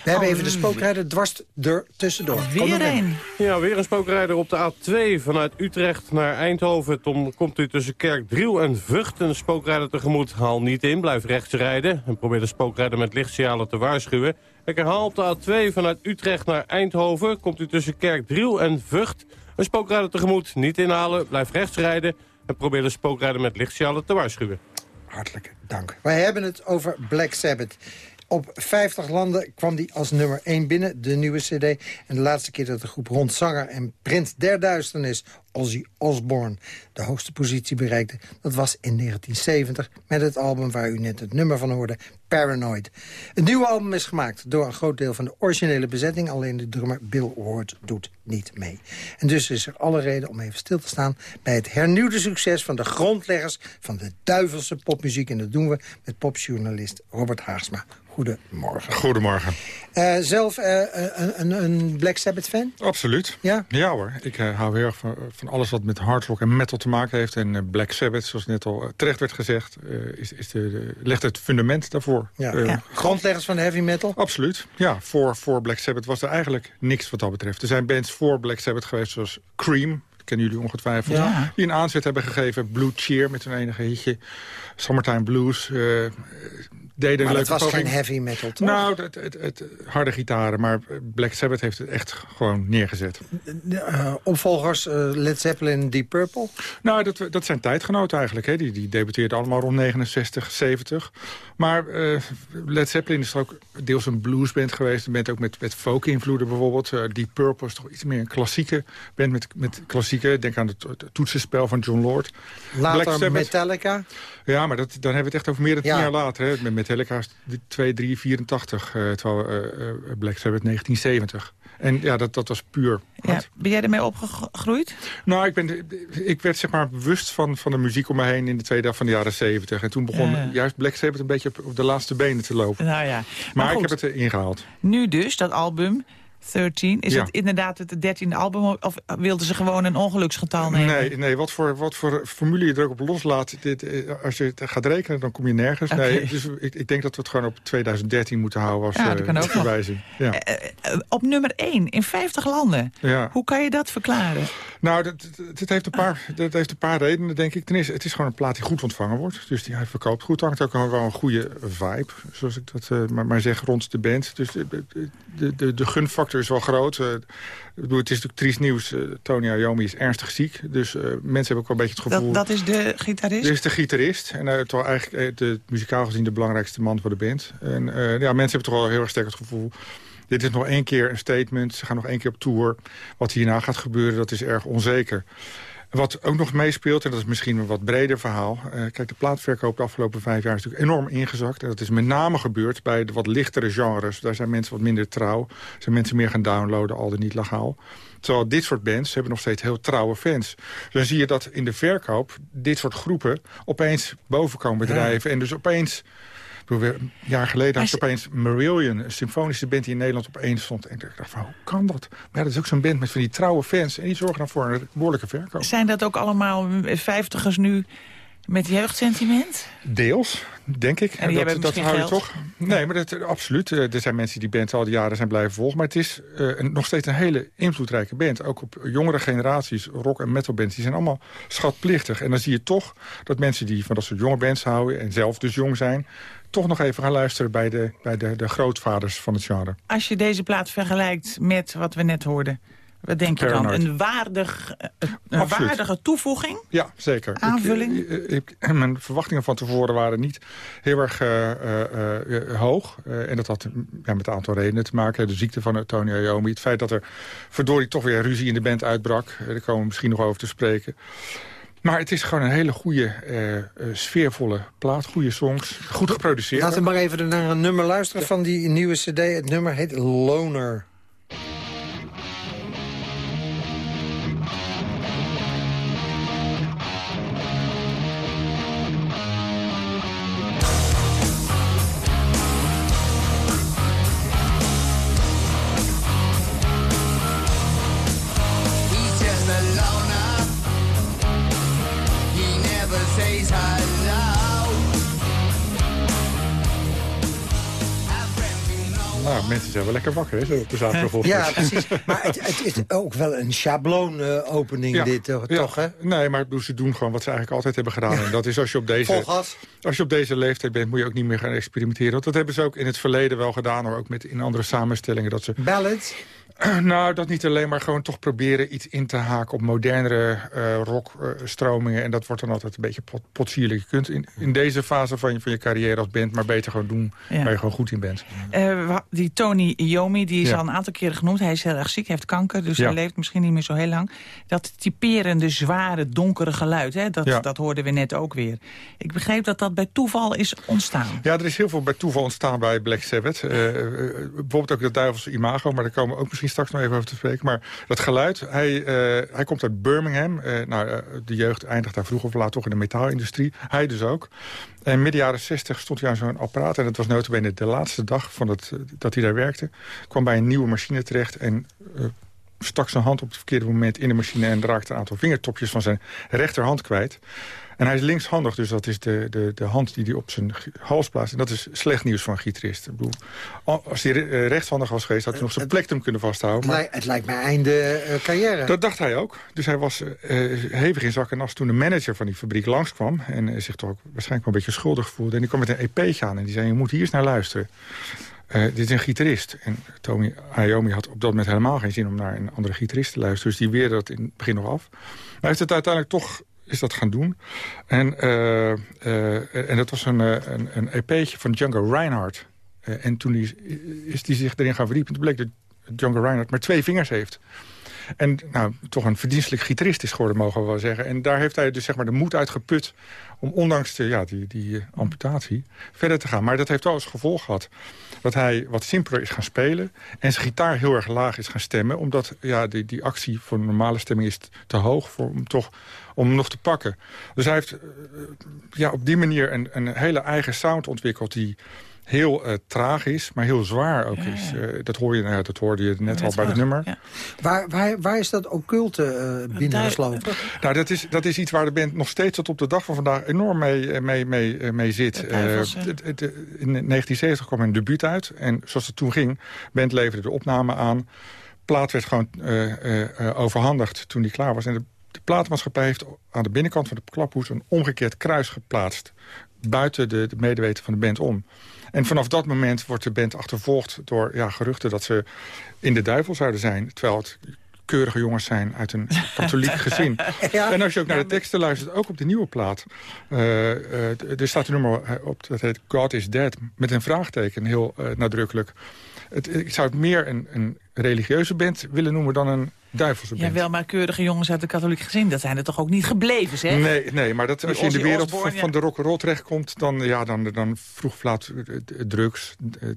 Speaker 5: We hebben even de spookrijder dwars er tussendoor.
Speaker 6: Weer een.
Speaker 11: Ja, weer een spookrijder op de A2 vanuit Utrecht naar Eindhoven. Dan komt u tussen Kerkdriel en Vught een spookrijder tegemoet. Haal niet in, blijf rechts rijden. En probeer de spookrijder met lichtsignalen te waarschuwen. Ik herhaal op de A2 vanuit Utrecht naar Eindhoven. Komt u tussen Kerkdriel en Vught een spookrijder tegemoet. Niet inhalen, blijf rechts rijden. En probeer de spookrijder met lichtsignalen te waarschuwen.
Speaker 5: Hartelijk dank. Wij hebben het over Black Sabbath. Op 50 landen kwam die als nummer 1 binnen, de nieuwe cd. En de laatste keer dat de groep rondzanger en prins der duisternis... Ozzy Osbourne de hoogste positie bereikte... dat was in 1970 met het album waar u net het nummer van hoorde, Paranoid. Het nieuwe album is gemaakt door een groot deel van de originele bezetting... alleen de drummer Bill Ward doet niet mee. En dus is er alle reden om even stil te staan... bij het hernieuwde succes van de grondleggers van de duivelse popmuziek. En dat doen we met popjournalist Robert Haagsma. Goedemorgen.
Speaker 12: Goedemorgen.
Speaker 5: Uh, zelf uh, een, een, Black Sabbath fan?
Speaker 12: Absoluut.
Speaker 5: Ja?
Speaker 12: Ja hoor. Ik uh, hou heel erg van, van, alles wat met hard rock en metal te maken heeft. En Black Sabbath, zoals net al terecht werd gezegd, is, is de, de, legt het fundament daarvoor.
Speaker 5: Ja. ja. Grondleggers van de heavy metal?
Speaker 12: Absoluut. Ja, voor, voor Black Sabbath was er eigenlijk niks wat dat betreft. Er zijn bands voor Black Sabbath geweest zoals Cream, kennen jullie ongetwijfeld. Ja. Die een aanzet hebben gegeven. Blue Cheer met hun enige hitje. Summertime Blues. Uh, deden
Speaker 5: maar
Speaker 12: een
Speaker 5: het was geen heavy metal, toch?
Speaker 12: Nou, het, het, het, harde gitaren. Maar Black Sabbath heeft het echt gewoon neergezet.
Speaker 5: Uh, opvolgers uh, Led Zeppelin, Deep Purple?
Speaker 12: Nou, dat, dat zijn tijdgenoten eigenlijk. Hè. Die, die debuteerden allemaal rond 69, 70. Maar uh, Led Zeppelin is ook deels een bluesband geweest. Een band ook met, met folk-invloeden bijvoorbeeld. Deep Purple is toch iets meer een klassieke band met, met klassieke. Denk aan het, het toetsenspel van John Lord.
Speaker 5: Later Metallica?
Speaker 12: Ja, maar dat, dan hebben we het echt over meer dan tien ja. jaar later. Hè. Met Metallica is 2, 3, 84. Uh, terwijl uh, Black Sabbath 1970. En ja, dat, dat was puur.
Speaker 6: Ja, ben jij ermee opgegroeid?
Speaker 12: Nou, ik, ben, ik werd zeg maar bewust van, van de muziek om me heen in de tweede helft van de jaren 70. En toen begon ja. juist Black Sabbath een beetje op, op, de laatste benen te lopen.
Speaker 6: Nou ja.
Speaker 12: Maar, maar ik heb het ingehaald.
Speaker 6: Nu dus, dat album, 13. Is
Speaker 12: Ja.
Speaker 6: het inderdaad het dertiende album of wilden ze gewoon een ongeluksgetal nemen?
Speaker 12: Nee, nee wat, voor, wat voor formule je er ook op loslaat. Dit, eh, als je het gaat rekenen, dan kom je nergens. Nee, dus ik, ik denk dat we het gewoon op 2013 moeten houden als
Speaker 6: Ja, dat
Speaker 12: eh,
Speaker 6: kan ook
Speaker 12: verwijzing. Ja.
Speaker 6: Eh, op nummer 1 in 50 landen.
Speaker 12: Ja.
Speaker 6: Hoe kan je dat verklaren?
Speaker 12: Nou, dat, heeft een paar, dat heeft een paar redenen, denk ik. Ten eerste, het is gewoon een plaat die goed ontvangen wordt. Dus die hij verkoopt goed. Hangt ook wel een goede vibe, zoals ik dat maar, maar zeg, rond de band. Dus de, de, de, de gunfactor is wel groot. Eh, bedoel, het is natuurlijk triest nieuws. Eh, Tony Iommi is ernstig ziek. Dus eh, mensen hebben ook wel een beetje het gevoel...
Speaker 6: Dat, dat is de gitarist?
Speaker 12: Dit is de gitarist. En uh, toch eigenlijk de, muzikaal gezien de belangrijkste man van de band. En ja, mensen hebben toch wel heel erg sterk het gevoel... Dit is nog één keer een statement. Ze gaan nog één keer op tour. Wat hierna gaat gebeuren, dat is erg onzeker. Wat ook nog meespeelt, en dat is misschien een wat breder verhaal... eh, kijk, de plaatverkoop de afgelopen vijf jaar is natuurlijk enorm ingezakt. En dat is met name gebeurd bij de wat lichtere genres. Daar zijn mensen wat minder trouw. Zijn mensen meer gaan downloaden, al dan niet legaal. Terwijl dit soort bands hebben nog steeds heel trouwe fans. Dus dan zie je dat in de verkoop dit soort groepen opeens boven komen drijven. En dus opeens... ik Een jaar geleden had je opeens Marillion, een symfonische band die in Nederland opeens stond. En ik dacht van, hoe kan dat? Maar ja, dat is ook zo'n band met van die trouwe fans. En die zorgen dan voor een behoorlijke verkoop.
Speaker 6: Zijn dat ook allemaal vijftigers nu met jeugdsentiment?
Speaker 12: Deels, denk ik.
Speaker 6: En die hebben misschien
Speaker 12: hou je toch. Nee, maar dat, absoluut. Eh, Er zijn mensen die band al die jaren zijn blijven volgen. Maar het is eh, nog steeds een hele invloedrijke band. Ook op jongere generaties, rock- en metalbands. Die zijn allemaal schatplichtig. En dan zie je toch dat mensen die van dat soort jonge bands houden... en zelf dus jong zijn... toch nog even gaan luisteren bij de, bij de, de grootvaders van het genre.
Speaker 6: Als je deze plaat vergelijkt met wat we net hoorden... Wat denk je dan? Een, waardig, eh, een waardige toevoeging?
Speaker 12: Ja, zeker.
Speaker 6: Aanvulling?
Speaker 12: Ik, ik- mijn verwachtingen van tevoren waren niet heel erg eh, eh, hoog. En dat had mm, ja, met een aantal redenen te maken. De ziekte van Tony Iommi. Het feit dat er verdorie toch weer ruzie in de band uitbrak. Daar komen we misschien nog over te spreken. Maar het is gewoon een hele goede, eh, eh, sfeervolle plaat. Goede songs. Goed geproduceerd.
Speaker 5: Laten we maar even naar een nummer luisteren van die nieuwe cd. Het nummer heet Loner.
Speaker 12: Zijn wel lekker wakker, hè, zo op de zaterdagochtend.
Speaker 5: Ja, precies. Maar het, het is ook wel een schabloon-opening
Speaker 12: Ja,
Speaker 5: dit,
Speaker 12: ja.
Speaker 5: toch, hè?
Speaker 12: Nee, maar ze doen gewoon wat ze eigenlijk altijd hebben gedaan. En dat is als je op deze... Als je op deze leeftijd bent, moet je ook niet meer gaan experimenteren. Want dat hebben ze ook in het verleden wel gedaan, hoor. Ook met in andere samenstellingen. Dat ze,
Speaker 5: Ballads? *clears throat*
Speaker 12: nou, dat niet alleen, maar gewoon toch proberen iets in te haken op modernere eh rockstromingen. en dat wordt dan altijd een beetje pot, potsierlijk. Je kunt in, in deze fase van je, van je carrière als band maar beter gewoon doen
Speaker 6: Ja.
Speaker 12: waar je gewoon goed in bent.
Speaker 6: Eh, die Tony Iommi, die is
Speaker 12: Ja.
Speaker 6: al een aantal keren genoemd. Hij is heel erg ziek, heeft kanker, dus
Speaker 12: Ja.
Speaker 6: hij leeft misschien niet meer zo heel lang. Dat typerende, zware, donkere geluid, hè, dat, dat hoorden we net ook weer. Ik begreep dat dat bij toeval is ontstaan.
Speaker 12: Ja, er is heel veel bij toeval ontstaan bij Black Sabbath. Eh, bijvoorbeeld ook het duivelse imago, maar daar komen ook misschien straks nog even over te spreken. Maar dat geluid, hij, eh, hij komt uit Birmingham. Eh, nou, eh, de jeugd eindigt daar vroeg of laat toch in de metaalindustrie. Hij dus ook. En midden jaren 60 stond hij aan zo'n apparaat. En dat was notabene de laatste dag van eh, dat hij daar werkte. Kwam bij een nieuwe machine terecht en... stak zijn hand op het verkeerde moment in de machine... en raakte een aantal vingertopjes van zijn rechterhand kwijt. En hij is linkshandig, dus dat is de, de, de hand die hij op zijn hals plaatst. En dat is slecht nieuws voor een gitarist. Ik bedoel, al- als hij eh, rechtshandig was geweest... had hij nog zijn plektrum kunnen vasthouden. Maar
Speaker 5: het lijkt mij einde eh, carrière.
Speaker 12: dat dacht hij ook. Dus hij was eh, hevig in zak en as toen de manager van die fabriek langskwam... en zich toch ook waarschijnlijk wel een beetje schuldig voelde. En die kwam met een EP'tje aan en die zei... je moet hier eens naar luisteren. Dit is een gitarist. En Tommy Iommi had op dat moment helemaal geen zin om naar een andere gitarist te luisteren. Dus die weerde dat in het begin nog af. Maar hij heeft het uiteindelijk toch is dat gaan doen. En, eh, eh, en dat was een, eh, een, een EP'tje van Django Reinhardt. En toen die, is hij zich erin gaan verdiepen. Toen bleek dat Django Reinhardt maar twee vingers heeft. En nou, toch een verdienstelijk gitarist is geworden, mogen we wel zeggen. En daar heeft hij dus zeg maar de moed uit geput... om ondanks de, ja, die, die eh, amputatie verder te gaan. Maar dat heeft wel als gevolg gehad dat hij wat simpeler is gaan spelen... en zijn gitaar heel erg laag is gaan stemmen... omdat ja, die, die actie voor een normale stemming is te hoog voor om, toch, om hem nog te pakken. Dus hij heeft eh, ja, op die manier een, een hele eigen sound ontwikkeld... die heel eh, traag is, maar heel zwaar ook is. Eh, dat, hoor je, nou dat hoorde je net al bij het nummer.
Speaker 6: Ja.
Speaker 5: Waar, waar, waar is dat occulte eh binnengeslopen?
Speaker 12: Nou, dat is, dat is iets waar de band nog steeds tot op de dag van vandaag enorm mee, mee, mee, mee zit.
Speaker 6: Duivels,
Speaker 12: Eh, in 1970 kwam een debuut uit. En zoals het toen ging, band leverde de opname aan. Plaat werd gewoon eh, eh, eh, overhandigd toen die klaar was. En de, de platenmaatschappij heeft aan de binnenkant van de klaphoes... een omgekeerd kruis geplaatst. Buiten de, de medeweten van de band om. En vanaf dat moment wordt de band achtervolgd door ja, geruchten... dat ze in de duivel zouden zijn. Terwijl het keurige jongens zijn uit een *laughs* katholiek gezin.
Speaker 5: Ja.
Speaker 12: En als je ook naar de teksten luistert, ook op de nieuwe plaat... eh, eh, er staat een nummer eh, op, dat heet God is Dead... met een vraagteken, heel nadrukkelijk. Het, ik zou het meer een, een religieuze band willen noemen dan een duivelse band.
Speaker 6: Jawel, maar keurige jongens uit de katholiek gezin, dat zijn er toch ook niet gebleven, zeg?
Speaker 12: Nee, nee, maar dat, als je in de wereld van,
Speaker 6: ja.
Speaker 12: de rock'n'roll terechtkomt... dan, ja, dan, dan vroeg of laat eh, eh, drugs. eh,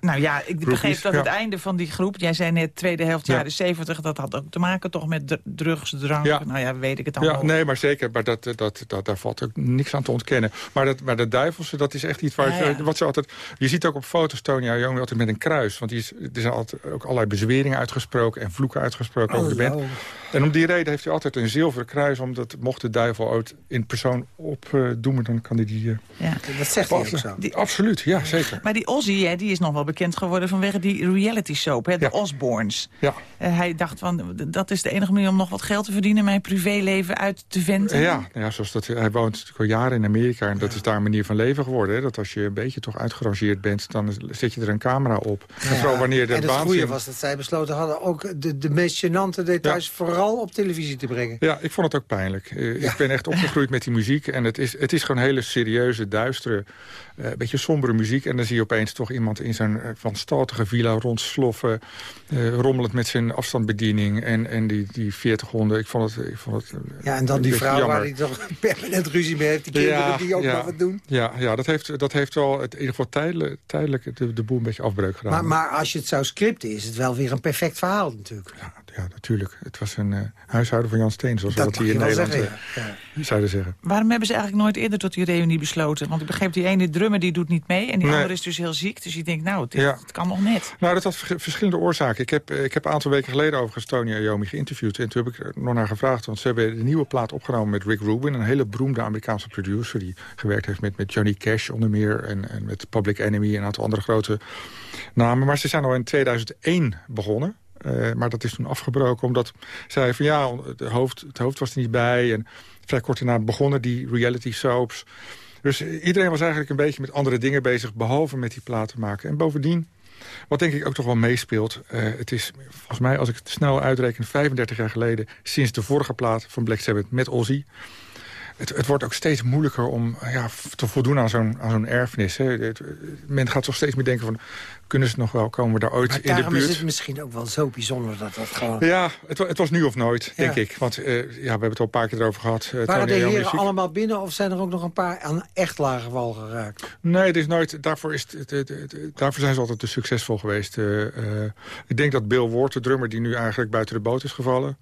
Speaker 6: Nou ja, ik begreep dat
Speaker 12: ja.
Speaker 6: het einde van die groep... jij zei net tweede helft
Speaker 12: Ja.
Speaker 6: jaren zeventig... dat had ook te maken toch met dr- drugs, drank. Nou ja, weet ik het allemaal.
Speaker 12: Ja, nee, maar zeker. Maar dat, dat, dat, daar valt ook niks aan te ontkennen. Maar, dat, maar de duivelse, dat is echt iets waar... Wat ze altijd, je ziet ook op foto's Tony Iommi altijd met een kruis. Want die is, er zijn altijd ook allerlei bezweringen uitgesproken... en vloeken uitgesproken over de band.
Speaker 5: Hallo.
Speaker 12: En om die reden heeft hij altijd een zilveren kruis... omdat mocht de duivel ooit in persoon opdoemen... dan kan hij die... eh,
Speaker 6: Ja.
Speaker 5: Dat zegt hij ook zo.
Speaker 12: Absoluut, ja, zeker.
Speaker 6: Maar die Ozzy, hè, die is nog wel bekend geworden vanwege die reality soap, hè, de
Speaker 12: Ja.
Speaker 6: Osbournes.
Speaker 12: Ja.
Speaker 6: Eh, hij dacht van, dat is de enige manier om nog wat geld te verdienen... mijn privéleven uit te venten.
Speaker 12: Ja, nou ja zoals dat, hij woont natuurlijk al jaren in Amerika... en dat is daar een manier van leven geworden. Hè? Dat als je een beetje toch uitgerangeerd bent... dan zet je er een camera op. en vooral wanneer de
Speaker 5: en het goede was dat zij besloten hadden... ook de, de meest gênante details vooral op televisie te brengen.
Speaker 12: Ja, ik vond het ook pijnlijk. Eh, Ik ben echt opgegroeid met die muziek. En het is, het is gewoon hele serieuze, duistere, eh beetje sombere muziek. En dan zie je opeens toch iemand in zijn eh, van statige villa rondsloffen. eh rommelend met zijn afstandsbediening. En, en die, die 40 honden. Ik vond het, ik vond het eh,
Speaker 5: Ja, en dan die vrouw
Speaker 12: jammer.
Speaker 5: waar hij toch *laughs* permanent ruzie mee heeft. Die kinderen die ook nog wat doen.
Speaker 12: Ja, ja dat, heeft, dat heeft wel het, in ieder geval tijdelijk, tijdelijk de, de boel een beetje afbreuk gedaan.
Speaker 5: Maar, maar als je het zou scripten, is het wel weer een perfect verhaal natuurlijk.
Speaker 12: Ja, ja, natuurlijk. Het was een uh, huishouden van Jan Steen, zoals we dat hier in Nederland zeggen, ja. zouden zeggen.
Speaker 6: Waarom hebben ze eigenlijk nooit eerder tot die reunie besloten? Want ik begreep, die ene drummer die doet niet mee... en die andere is dus heel ziek. Dus je denkt, nou, het, het kan nog net.
Speaker 12: Nou, dat had verschillende oorzaken. Ik heb, ik heb een aantal weken geleden over Tonya Yomi geïnterviewd. En toen heb ik er nog naar gevraagd. Want ze hebben de nieuwe plaat opgenomen met Rick Rubin. Een hele beroemde Amerikaanse producer. Die gewerkt heeft met, met Johnny Cash onder meer. En, en met Public Enemy en een aantal andere grote namen. Maar ze zijn al in 2001 begonnen. Uh, maar dat is toen afgebroken omdat zij van ja, het hoofd, het hoofd was er niet bij. En vrij kort daarna begonnen die reality soaps. Dus iedereen was eigenlijk een beetje met andere dingen bezig... behalve met die platen maken. En bovendien, wat denk ik ook toch wel meespeelt... Uh, het is volgens mij, als ik het snel uitreken... 35 jaar geleden, sinds de vorige plaat van Black Sabbath met Ozzy het, het, wordt ook steeds moeilijker om ja, te voldoen aan zo'n zo'n erfenis. Hè. Men gaat toch steeds meer denken van... kunnen ze nog wel, komen we daar ooit in de buurt?
Speaker 5: is het misschien ook wel zo bijzonder dat dat gewoon...
Speaker 12: Ja, het, het was nu of nooit, denk ik. Want uh, ja, we hebben het al een paar keer erover gehad.
Speaker 5: Uh, Waren de heren allemaal binnen of zijn er ook nog een paar aan echt lage wal geraakt?
Speaker 12: Nee, het is nooit, daarvoor, is het, daarvoor zijn ze altijd te succesvol geweest. Uh, ik denk dat Bill Ward, de drummer die nu eigenlijk buiten de boot is gevallen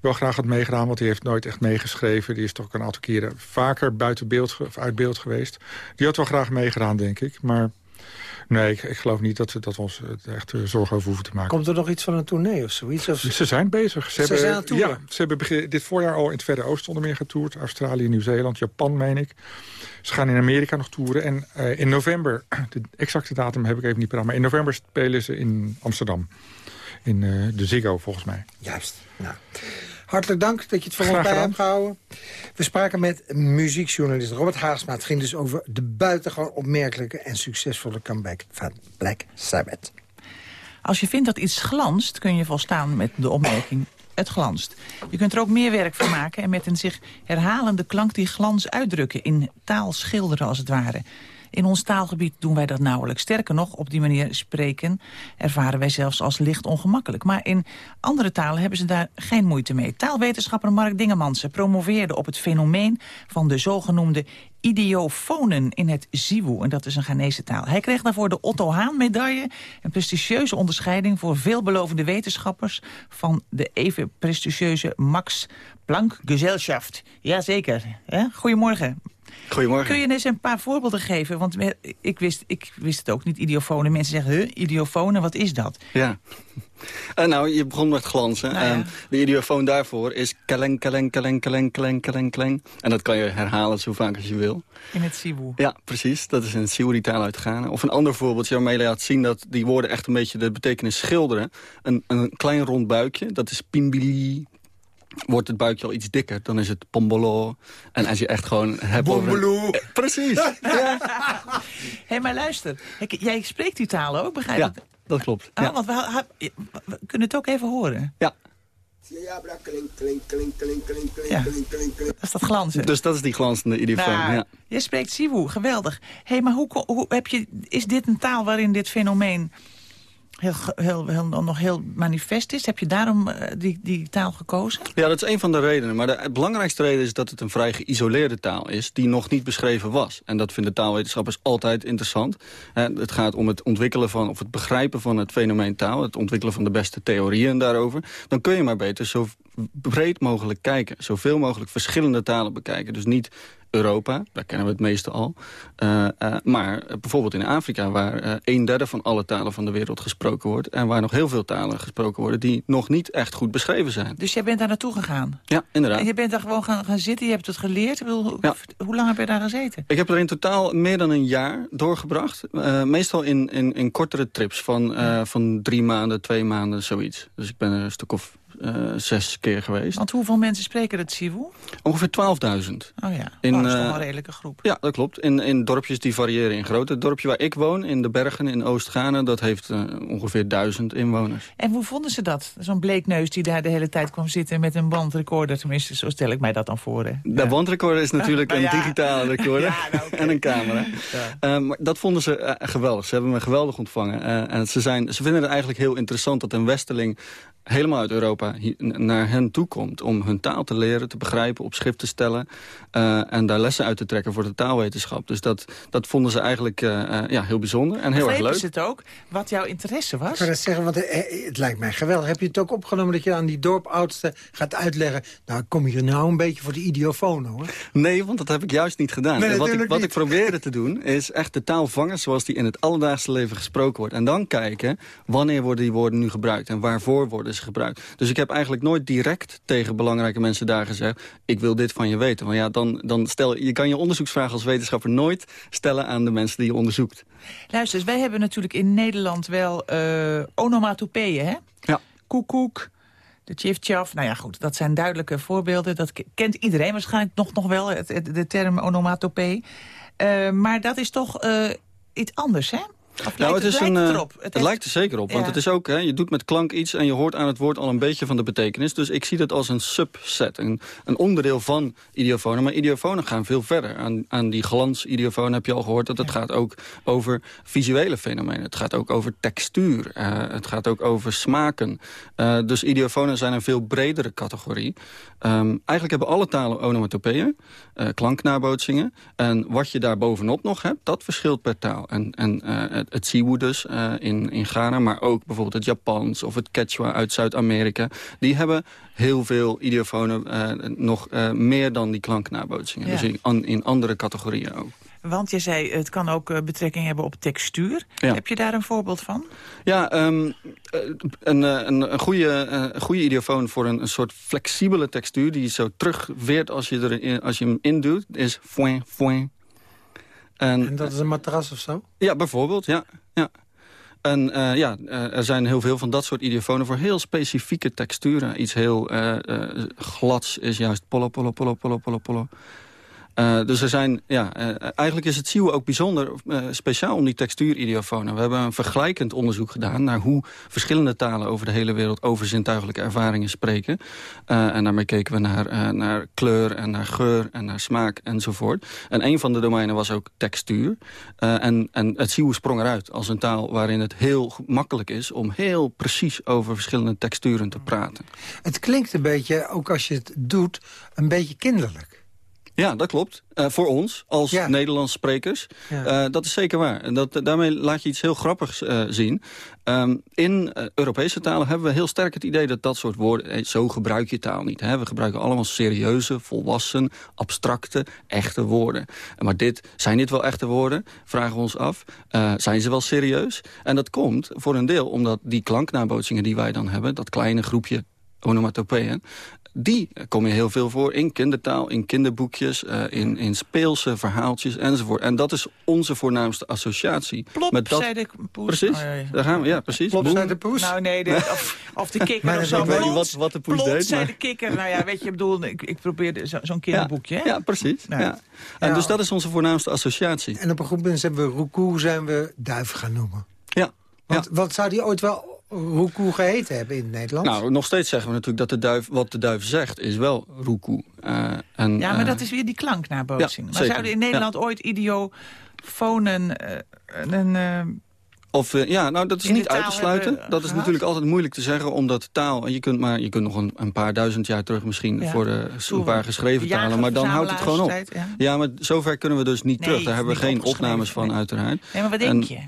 Speaker 12: wel graag had meegedaan, want hij heeft nooit echt meegeschreven. Die is toch een aantal keren vaker buiten beeld, of uit beeld geweest. Die had wel graag meegedaan, denk ik. Maar nee, ik, ik geloof niet dat, dat we ons echt zorgen over hoeven te maken.
Speaker 5: Komt er nog iets van een tournee of zoiets? Of...
Speaker 12: Ze zijn bezig.
Speaker 5: Ze, ze hebben, zijn
Speaker 12: Ja, ze hebben begin, dit voorjaar al in het Verre Oosten onder meer getoerd. Australië, Nieuw-Zeeland, Japan, meen ik. Ze gaan in Amerika nog toeren. En uh, in november, *clears throat* de exacte datum heb ik even niet paraat... maar in november spelen ze in Amsterdam. In uh, de Ziggo, volgens mij.
Speaker 5: Juist. Nou. Hartelijk dank dat je het voor ons bij hebt gehouden. We spraken met muziekjournalist Robert Haagsma. Het ging dus over de buitengewoon opmerkelijke en succesvolle comeback van Black Sabbath.
Speaker 6: Als je vindt dat iets glanst, kun je volstaan met de opmerking het glanst. Je kunt er ook meer werk van maken en met een zich herhalende klank die glans uitdrukken. In taal schilderen als het ware. In ons taalgebied doen wij dat nauwelijks. Sterker nog, op die manier spreken ervaren wij zelfs als licht ongemakkelijk. Maar in andere talen hebben ze daar geen moeite mee. Taalwetenschapper Mark Dingemansen promoveerde op het fenomeen van de zogenoemde idiofonen in het Ziwu. En dat is een Ghanese taal. Hij kreeg daarvoor de Otto Haan-medaille. Een prestigieuze onderscheiding voor veelbelovende wetenschappers... van de even prestigieuze Max Planck Gesellschaft. Jazeker. Goedemorgen.
Speaker 13: Goedemorgen.
Speaker 6: Kun je eens een paar voorbeelden geven? Want ik wist, ik wist het ook niet, idiofonen. Mensen zeggen, huh, idiofonen, wat is dat?
Speaker 13: Ja. Uh, nou, je begon met glanzen. Nou ja. de idiofoon daarvoor is keleng, keleng, keleng, keleng, keleng, keleng, keleng. En dat kan je herhalen zo vaak als je wil.
Speaker 6: In het Siwu?
Speaker 13: Ja, precies. Dat is een Siwu-taal uitgaan. Of een ander voorbeeldje waarmee je laat zien dat die woorden echt een beetje de betekenis schilderen. Een, een klein rond buikje, dat is pimbili, wordt het buikje al iets dikker, dan is het pombolo. En als je echt gewoon hebt
Speaker 5: Pombolo.
Speaker 13: Eh, precies. *laughs* ja.
Speaker 6: Hé, hey, maar luister. Jij spreekt die talen ook, begrijp
Speaker 13: ik? Ja, dat klopt.
Speaker 6: Ah, want we, we, kunnen het ook even horen.
Speaker 13: Ja.
Speaker 6: Ja. Dat is dat glanzen.
Speaker 13: Dus dat is die glanzende idiofoon, nou, ja.
Speaker 6: Je spreekt Siwu, geweldig. Hé, hey, maar hoe, hoe heb je, is dit een taal waarin dit fenomeen heel, heel, nog heel manifest is. Heb je daarom uh, die, die taal gekozen?
Speaker 13: Ja, dat is een van de redenen. Maar de belangrijkste reden is dat het een vrij geïsoleerde taal is... die nog niet beschreven was. En dat vinden taalwetenschappers altijd interessant. Uh, het gaat om het ontwikkelen van, of het begrijpen van het fenomeen taal... het ontwikkelen van de beste theorieën daarover. Dan kun je maar beter zo breed mogelijk kijken. Zoveel mogelijk verschillende talen bekijken. Dus niet Europa, daar kennen we het meeste al. Uh, uh, maar bijvoorbeeld in Afrika, waar uh, een derde van alle talen van de wereld gesproken wordt... en waar nog heel veel talen gesproken worden die nog niet echt goed beschreven zijn.
Speaker 6: Dus jij bent daar naartoe gegaan?
Speaker 13: Ja, inderdaad.
Speaker 6: En je bent daar gewoon gaan, gaan zitten, je hebt het geleerd? Bedoel, ja. Hoe lang heb je daar gezeten?
Speaker 13: Ik heb er in totaal meer dan een jaar doorgebracht. meestal in, in, in kortere trips van, van drie maanden, twee maanden, zoiets. Dus ik ben er een stuk of uh, zes keer geweest.
Speaker 6: Want hoeveel mensen spreken het Sivu?
Speaker 13: Ongeveer 12.000. Oh
Speaker 6: ja, in, dat is uh, een redelijke groep.
Speaker 13: Ja, dat klopt. In, in dorpjes die variëren in grootte. Het dorpje waar ik woon, in de Bergen in Oost-Ghana... dat heeft uh, ongeveer duizend inwoners.
Speaker 6: En hoe vonden ze dat? Zo'n bleekneus die daar de hele tijd kwam zitten met een bandrecorder. Tenminste, zo stel ik mij dat dan voor. Hè?
Speaker 13: De bandrecorder is natuurlijk *laughs* een digitale recorder. *laughs* ja, nou, okay. *laughs* en een camera. maar dat vonden ze geweldig. Ze hebben me geweldig ontvangen. en ze, zijn, ze vinden het eigenlijk heel interessant dat een westerling helemaal uit Europa Naar hen toe komt... om hun taal te leren, te begrijpen, op schrift te stellen... Uh, en daar lessen uit te trekken voor de taalwetenschap. Dus dat, dat vonden ze eigenlijk uh, uh, ja, heel bijzonder en heel erg leuk.
Speaker 6: Is het ook wat jouw interesse was?
Speaker 5: Ik kan het zeggen, want het lijkt mij geweldig. Heb je het ook opgenomen dat je aan die dorpoudsten gaat uitleggen... nou, kom je nou een beetje voor de idiofoon, hoor?
Speaker 13: Nee, want dat heb ik juist niet gedaan.
Speaker 5: Nee,
Speaker 13: wat ik, wat
Speaker 5: niet.
Speaker 13: ik probeerde te doen, is echt de taal vangen... zoals die in het alledaagse leven gesproken wordt. En dan kijken, wanneer worden die woorden nu gebruikt... en waarvoor worden ze gebruikt. Dus ik heb eigenlijk nooit direct tegen belangrijke mensen daar gezegd... ik wil dit van je weten. Want ja, dan, dan stel, je kan je onderzoeksvraag als wetenschapper nooit stellen aan de mensen die je onderzoekt.
Speaker 6: Luister, eens, wij hebben natuurlijk in Nederland wel uh, onomatopeeën, hè?
Speaker 13: Ja.
Speaker 6: Koekoek, de tjiftjaf. Nou ja, goed, dat zijn duidelijke voorbeelden. Dat kent iedereen waarschijnlijk nog, nog wel, het, het, de term onomatopee. Uh, maar dat is toch uh, iets anders, hè?
Speaker 13: Nou, het, is
Speaker 6: lijkt
Speaker 13: een, uh,
Speaker 6: erop?
Speaker 13: Het, het lijkt er zeker op, want
Speaker 6: Ja.
Speaker 13: het is ook, hè, je doet met klank iets en je hoort aan het woord al een beetje van de betekenis. Dus ik zie dat als een subset, een, een onderdeel van idiofonen. Maar idiofonen gaan veel verder. Aan, aan die glans-idiofoon heb je al gehoord dat het gaat ook over visuele fenomenen. Het gaat ook over textuur, uh, het gaat ook over smaken. Uh, dus idiofonen zijn een veel bredere categorie. Um, eigenlijk hebben alle talen onomatopeeën, uh, klanknabootsingen. En wat je daar bovenop nog hebt, dat verschilt per taal. En, en het, het Siwu dus uh, in, in Ghana, maar ook bijvoorbeeld het Japans of het Quechua uit Zuid-Amerika. Die hebben heel veel idiofonen uh, nog uh, meer dan die klanknabootsingen.
Speaker 6: Ja.
Speaker 13: Dus in, an, in andere categorieën ook.
Speaker 6: Want je zei, het kan ook betrekking hebben op textuur.
Speaker 13: Ja.
Speaker 6: Heb je daar een voorbeeld van?
Speaker 13: Ja, um, een, een, een, goede, een goede idiofoon voor een, een soort flexibele textuur... die zo terugweert als je, er, als je hem induwt, is foin, foin.
Speaker 5: En, en dat is een matras of zo?
Speaker 13: Ja, bijvoorbeeld, ja. ja. En uh, ja, uh, er zijn heel veel van dat soort idiofonen voor heel specifieke texturen. Iets heel uh, glads is juist polo, polo, polo, polo, polo, polo. Uh, dus er zijn, ja, uh, eigenlijk is het Siwe ook bijzonder uh, speciaal om die textuuridiofonen. We hebben een vergelijkend onderzoek gedaan naar hoe verschillende talen over de hele wereld over zintuigelijke ervaringen spreken. en daarmee keken we naar, naar kleur en naar geur en naar smaak enzovoort. En een van de domeinen was ook textuur. en, en het Siwe sprong eruit als een taal waarin het heel makkelijk is om heel precies over verschillende texturen te praten.
Speaker 5: Het klinkt een beetje, ook als je het doet, een beetje kinderlijk.
Speaker 13: Ja, dat klopt. Uh, voor ons, als ja. Nederlands sprekers. Ja. Uh, dat is zeker waar. En dat, daarmee laat je iets heel grappigs uh, zien. Um, in Europese talen hebben we heel sterk het idee dat dat soort woorden... zo gebruik je taal niet. Hè? We gebruiken allemaal serieuze, volwassen, abstracte, echte woorden. Maar dit, zijn dit wel echte woorden? Vragen we ons af. zijn ze wel serieus? En dat komt voor een deel omdat die klanknabootsingen die wij dan hebben... dat kleine groepje onomatopeeën die komen heel veel voor in kindertaal, in kinderboekjes, uh, in, in speelse verhaaltjes enzovoort. En dat is onze voornaamste associatie.
Speaker 6: Plop,
Speaker 13: met dat...
Speaker 6: zei de poes.
Speaker 13: Precies,
Speaker 6: oh, ja, ja.
Speaker 13: daar gaan we, ja, precies.
Speaker 5: Plop, zei de poes.
Speaker 6: Nou nee, de, of, of de kikker of zo.
Speaker 13: Ik weet niet wat, wat de poes
Speaker 6: Plop,
Speaker 13: deed.
Speaker 6: zei
Speaker 13: Maar...
Speaker 6: de kikker. Nou ja, weet je, ik bedoel, ik, ik probeerde zo'n zo kinderboekje.
Speaker 13: Ja, precies.
Speaker 6: Nou.
Speaker 13: Ja. En dus dat is onze voornaamste associatie.
Speaker 5: En op een groep mensen hebben we Roekoe, zijn we duif gaan noemen.
Speaker 13: Ja.
Speaker 5: Want wat zou die ooit wel Roekoe geheten hebben in het Nederlands?
Speaker 13: Nou, nog steeds zeggen we natuurlijk dat de duif, wat de duif zegt, is wel roekoe. Uh, en,
Speaker 6: ja, maar
Speaker 13: uh,
Speaker 6: dat is weer die klanknabootsing.
Speaker 13: Ja,
Speaker 6: maar
Speaker 13: zeker.
Speaker 6: zouden in Nederland
Speaker 13: Ja.
Speaker 6: ooit idiofonen... Uh, een, uh,
Speaker 13: Of, ja, nou, dat is niet uit te sluiten. Dat is natuurlijk altijd moeilijk te zeggen, omdat taal... En je kunt, maar, je kunt nog een, een paar duizend jaar terug misschien
Speaker 6: Ja.
Speaker 13: voor de, een paar geschreven talen. Maar dan houdt het gewoon op.
Speaker 6: Ja.
Speaker 13: Ja, maar zover kunnen we dus niet
Speaker 6: Nee,
Speaker 13: terug. Daar hebben we geen opnames van,
Speaker 6: nee.
Speaker 13: uiteraard.
Speaker 6: Nee, maar wat
Speaker 13: En-
Speaker 6: denk je?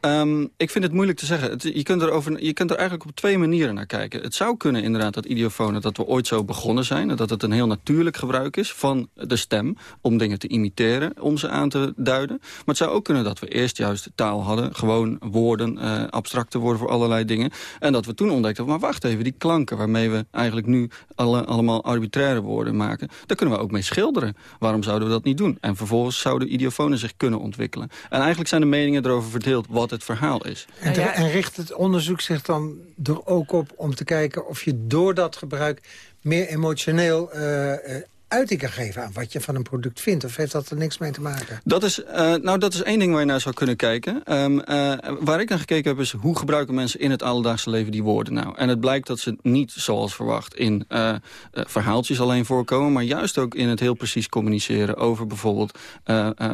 Speaker 13: Um, ik vind het moeilijk te zeggen. Je, kunt er over, je kunt er eigenlijk op twee manieren naar kijken. Het zou kunnen inderdaad dat idiofonen, dat we ooit zo begonnen zijn. Dat het een heel natuurlijk gebruik is van de stem. Om dingen te imiteren, om ze aan te duiden. Maar het zou ook kunnen dat we eerst juist taal hadden. Gewoon woorden, uh, abstracte woorden voor allerlei dingen. En dat we toen ontdekten, maar wacht even, die klanken... waarmee we eigenlijk nu alle, allemaal arbitraire woorden maken... daar kunnen we ook mee schilderen. Waarom zouden we dat niet doen? En vervolgens zouden idiofonen zich kunnen ontwikkelen. En eigenlijk zijn de meningen erover verdeeld wat het verhaal is.
Speaker 5: En, te- en richt het onderzoek zich dan er ook op om te kijken of je door dat gebruik meer emotioneel eh, eh, uiting kan geven aan wat je van een product vindt? Of heeft dat er niks mee te maken?
Speaker 13: Dat is, uh, nou, dat is één ding waar je naar zou kunnen kijken. Um, uh, waar ik naar gekeken heb is hoe gebruiken mensen in het alledaagse leven die woorden nou. En het blijkt dat ze niet zoals verwacht in uh, verhaaltjes alleen voorkomen... maar juist ook in het heel precies communiceren over bijvoorbeeld...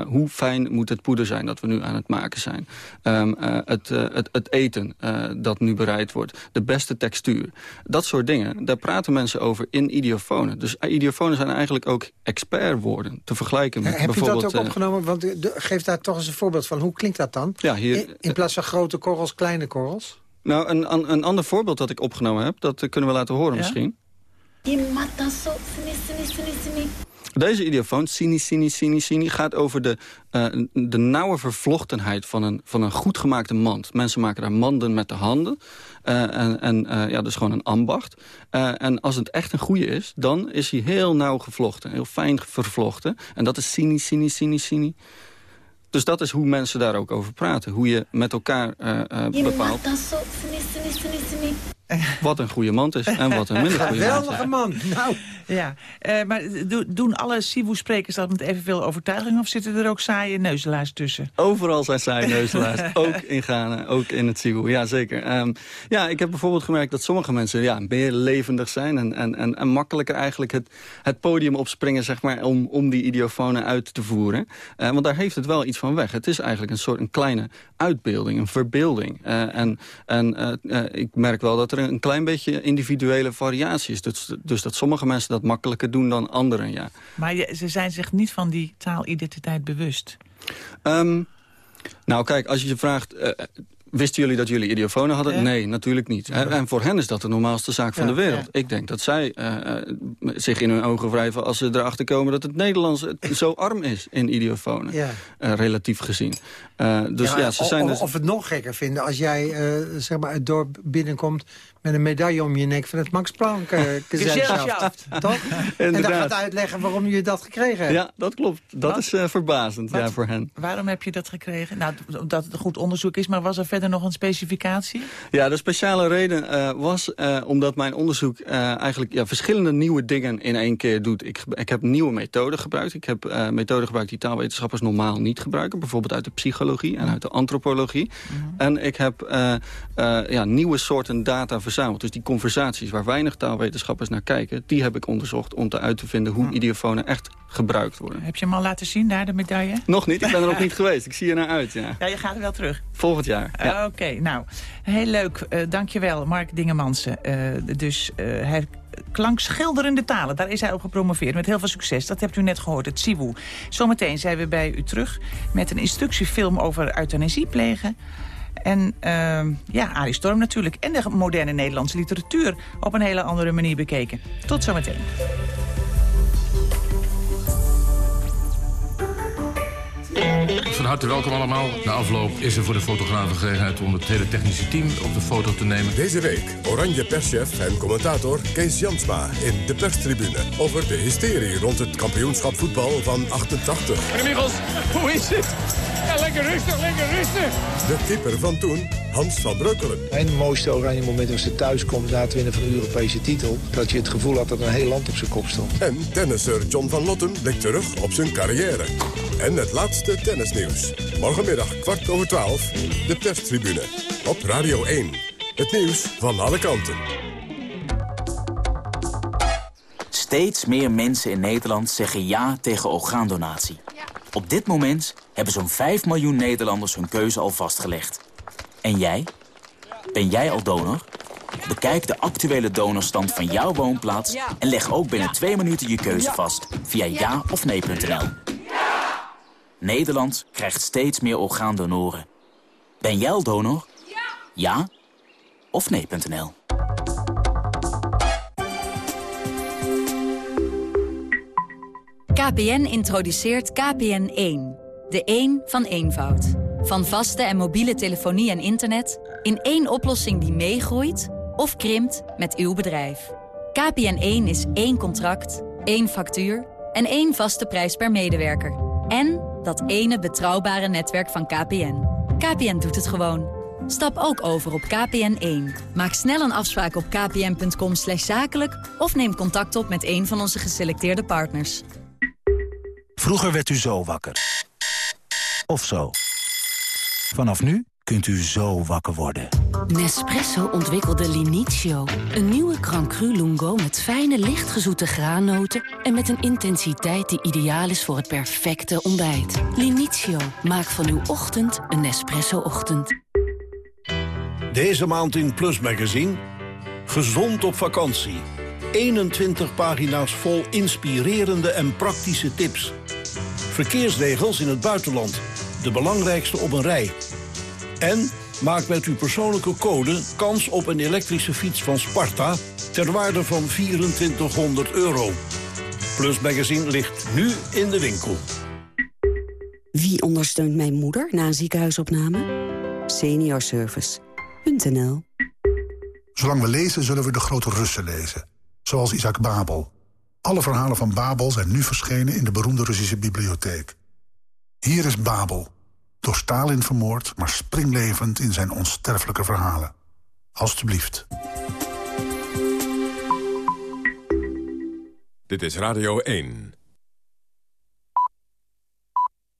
Speaker 13: hoe fijn moet het poeder zijn dat we nu aan het maken zijn. Um, het, het, het, eten dat nu bereid wordt. De beste textuur. Dat soort dingen, daar praten mensen over in idiofonen. Dus idiofonen zijn eigenlijk ook expertwoorden te vergelijken met
Speaker 5: Heb
Speaker 13: bijvoorbeeld...
Speaker 5: je dat ook opgenomen? Want de, geef daar toch eens een voorbeeld van. Hoe klinkt dat dan?
Speaker 13: Ja, hier,
Speaker 5: in, in plaats van grote korrels, kleine korrels?
Speaker 13: Nou, een, een ander voorbeeld dat ik opgenomen heb, dat kunnen we laten horen ja? misschien. Deze idiofoon, sini, sini, sini, sini, gaat over de, uh, de nauwe vervlochtenheid van een, van een goed gemaakte mand. Mensen maken daar manden met de handen. Uh, en en uh, ja, dus gewoon een ambacht. en als het echt een goede is, dan is hij heel nauw gevlochten. Heel fijn vervlochten. En dat is sini, sini, sini, sini. Dus dat is hoe mensen daar ook over praten. Hoe je met elkaar bepaalt *laughs* wat een goede mand is en wat een minder goede mand is.
Speaker 5: Geweldige man. Nou.
Speaker 6: Ja, uh, maar doen alle Sivu-sprekers dat met evenveel overtuiging... of zitten er ook saaie neuzelaars tussen?
Speaker 13: Overal zijn saaie *laughs* neuzelaars. ook in Ghana, ook in het Sivu. Ja, zeker. Um, ja, ik heb bijvoorbeeld gemerkt dat sommige mensen ja, meer levendig zijn... en, en, en, en makkelijker eigenlijk het, het podium opspringen zeg maar, om, om die idiofonen uit te voeren. Uh, want daar heeft het wel iets van weg. Het is eigenlijk een soort een kleine uitbeelding, een verbeelding. Uh, en en ik merk wel dat er een klein beetje individuele variatie is. Dus, dus dat sommige mensen dat makkelijker doen dan anderen, ja.
Speaker 6: Maar je, ze zijn zich niet van die taalidentiteit bewust?
Speaker 13: Um, nou, kijk, als je je vraagt... Uh, Wisten jullie dat jullie idiofonen hadden? Ja. Nee, natuurlijk niet. Ja. En voor hen is dat de normaalste zaak van ja, de wereld. Ik denk dat zij uh, zich in hun ogen wrijven als ze erachter komen... dat het Nederlands *laughs* zo arm is in idiofonen, uh, relatief gezien. Uh, dus ja, ze zijn
Speaker 5: of,
Speaker 13: dus...
Speaker 5: of het nog gekker vinden als jij zeg maar het dorp binnenkomt met een medaille om je nek van het Max Planck *laughs* uh, gezelschap. Toch? en dan gaat uitleggen waarom je dat gekregen hebt.
Speaker 13: Ja, dat klopt. Dat Wat? is uh, verbazend ja, voor hen.
Speaker 6: Waarom heb je dat gekregen? Nou, omdat het een goed onderzoek is, maar was er verder nog een specificatie?
Speaker 13: Ja, de speciale reden uh, was omdat mijn onderzoek eigenlijk ja, verschillende nieuwe dingen in één keer doet. Ik, ik heb nieuwe methoden gebruikt. Ik heb methoden gebruikt die taalwetenschappers normaal niet gebruiken. Bijvoorbeeld uit de psychologie en uit de antropologie. Mm. En ik heb ja, nieuwe soorten data verzameld verzameld. Dus die conversaties waar weinig taalwetenschappers naar kijken... die heb ik onderzocht om te uit te vinden hoe idiofonen echt gebruikt worden.
Speaker 6: Heb je hem al laten zien, daar de medaille?
Speaker 13: Nog niet, ik ben er nog *laughs* niet geweest. Ik zie er naar uit, ja.
Speaker 6: Ja, je gaat er wel terug?
Speaker 13: Volgend jaar, ja.
Speaker 6: uh, Oké, okay, nou, heel leuk. Uh, dankjewel, Mark Dingemansen. Uh, dus hij klankschilderende talen. Daar is hij op gepromoveerd met heel veel succes. Dat hebt u net gehoord, het Siwu. Zometeen zijn we bij u terug met een instructiefilm over euthanasie plegen. En uh, ja, Arie Storm natuurlijk. En de moderne Nederlandse literatuur op een hele andere manier bekeken. Tot zometeen.
Speaker 14: Van harte welkom allemaal. Na afloop is er voor de fotografen gelegenheid om het hele technische team op de foto te nemen.
Speaker 15: Deze week oranje perschef en commentator Kees Jansma in de perstribune. Over de hysterie rond het kampioenschap voetbal van 88.
Speaker 16: Meneer Michels, hoe is het? Ja, lekker rustig, lekker rustig.
Speaker 15: De keeper van toen, Hans van Breukelen.
Speaker 17: Mijn mooiste oranje moment was ze thuis komt na het winnen van de Europese titel. Dat je het gevoel had dat een heel land op zijn kop stond.
Speaker 15: En tennisser John van Lotten blikt terug op zijn carrière. En het laatste tennisnieuws. Morgenmiddag kwart over twaalf, de perstribune. Op Radio 1. Het nieuws van alle kanten.
Speaker 18: Steeds meer mensen in Nederland zeggen ja tegen orgaandonatie. Op dit moment hebben zo'n 5 miljoen Nederlanders hun keuze al vastgelegd. En jij? Ben jij al donor? Bekijk de actuele donorstand van jouw woonplaats... en leg ook binnen twee minuten je keuze vast via ja of nee.nl. Nederland krijgt steeds meer orgaandonoren. Ben jij donor? Ja of nee.nl.
Speaker 19: KPN introduceert KPN1. De 1 van eenvoud. Van vaste en mobiele telefonie en internet... in één oplossing die meegroeit of krimpt met uw bedrijf. KPN1 is één contract, één factuur en één vaste prijs per medewerker. En dat ene betrouwbare netwerk van KPN. KPN doet het gewoon. Stap ook over op KPN1. Maak snel een afspraak op kpn.com zakelijk... of neem contact op met een van onze geselecteerde partners.
Speaker 20: Vroeger werd u zo wakker. Of zo. Vanaf nu kunt u zo wakker worden.
Speaker 2: Nespresso ontwikkelde Linizio. Een nieuwe Crancru Lungo met fijne, lichtgezoete graannoten... en met een intensiteit die ideaal is voor het perfecte ontbijt. Linizio, maak van uw ochtend een Nespresso-ochtend.
Speaker 21: Deze maand in Plus Magazine. Gezond op vakantie. 21 pagina's vol inspirerende en praktische tips. Verkeersregels in het buitenland. De belangrijkste op een rij. En maak met uw persoonlijke code kans op een elektrische fiets van Sparta... ter waarde van 2400 euro. Plus Magazine ligt nu in de winkel.
Speaker 2: Wie ondersteunt mijn moeder na een ziekenhuisopname? Seniorservice.nl
Speaker 22: Zolang we lezen, zullen we de grote Russen lezen. Zoals Isaac Babel. Alle verhalen van Babel zijn nu verschenen in de beroemde Russische bibliotheek. Hier is Babel. Door Stalin vermoord, maar springlevend in zijn onsterfelijke verhalen. Alsjeblieft.
Speaker 15: Dit is Radio 1.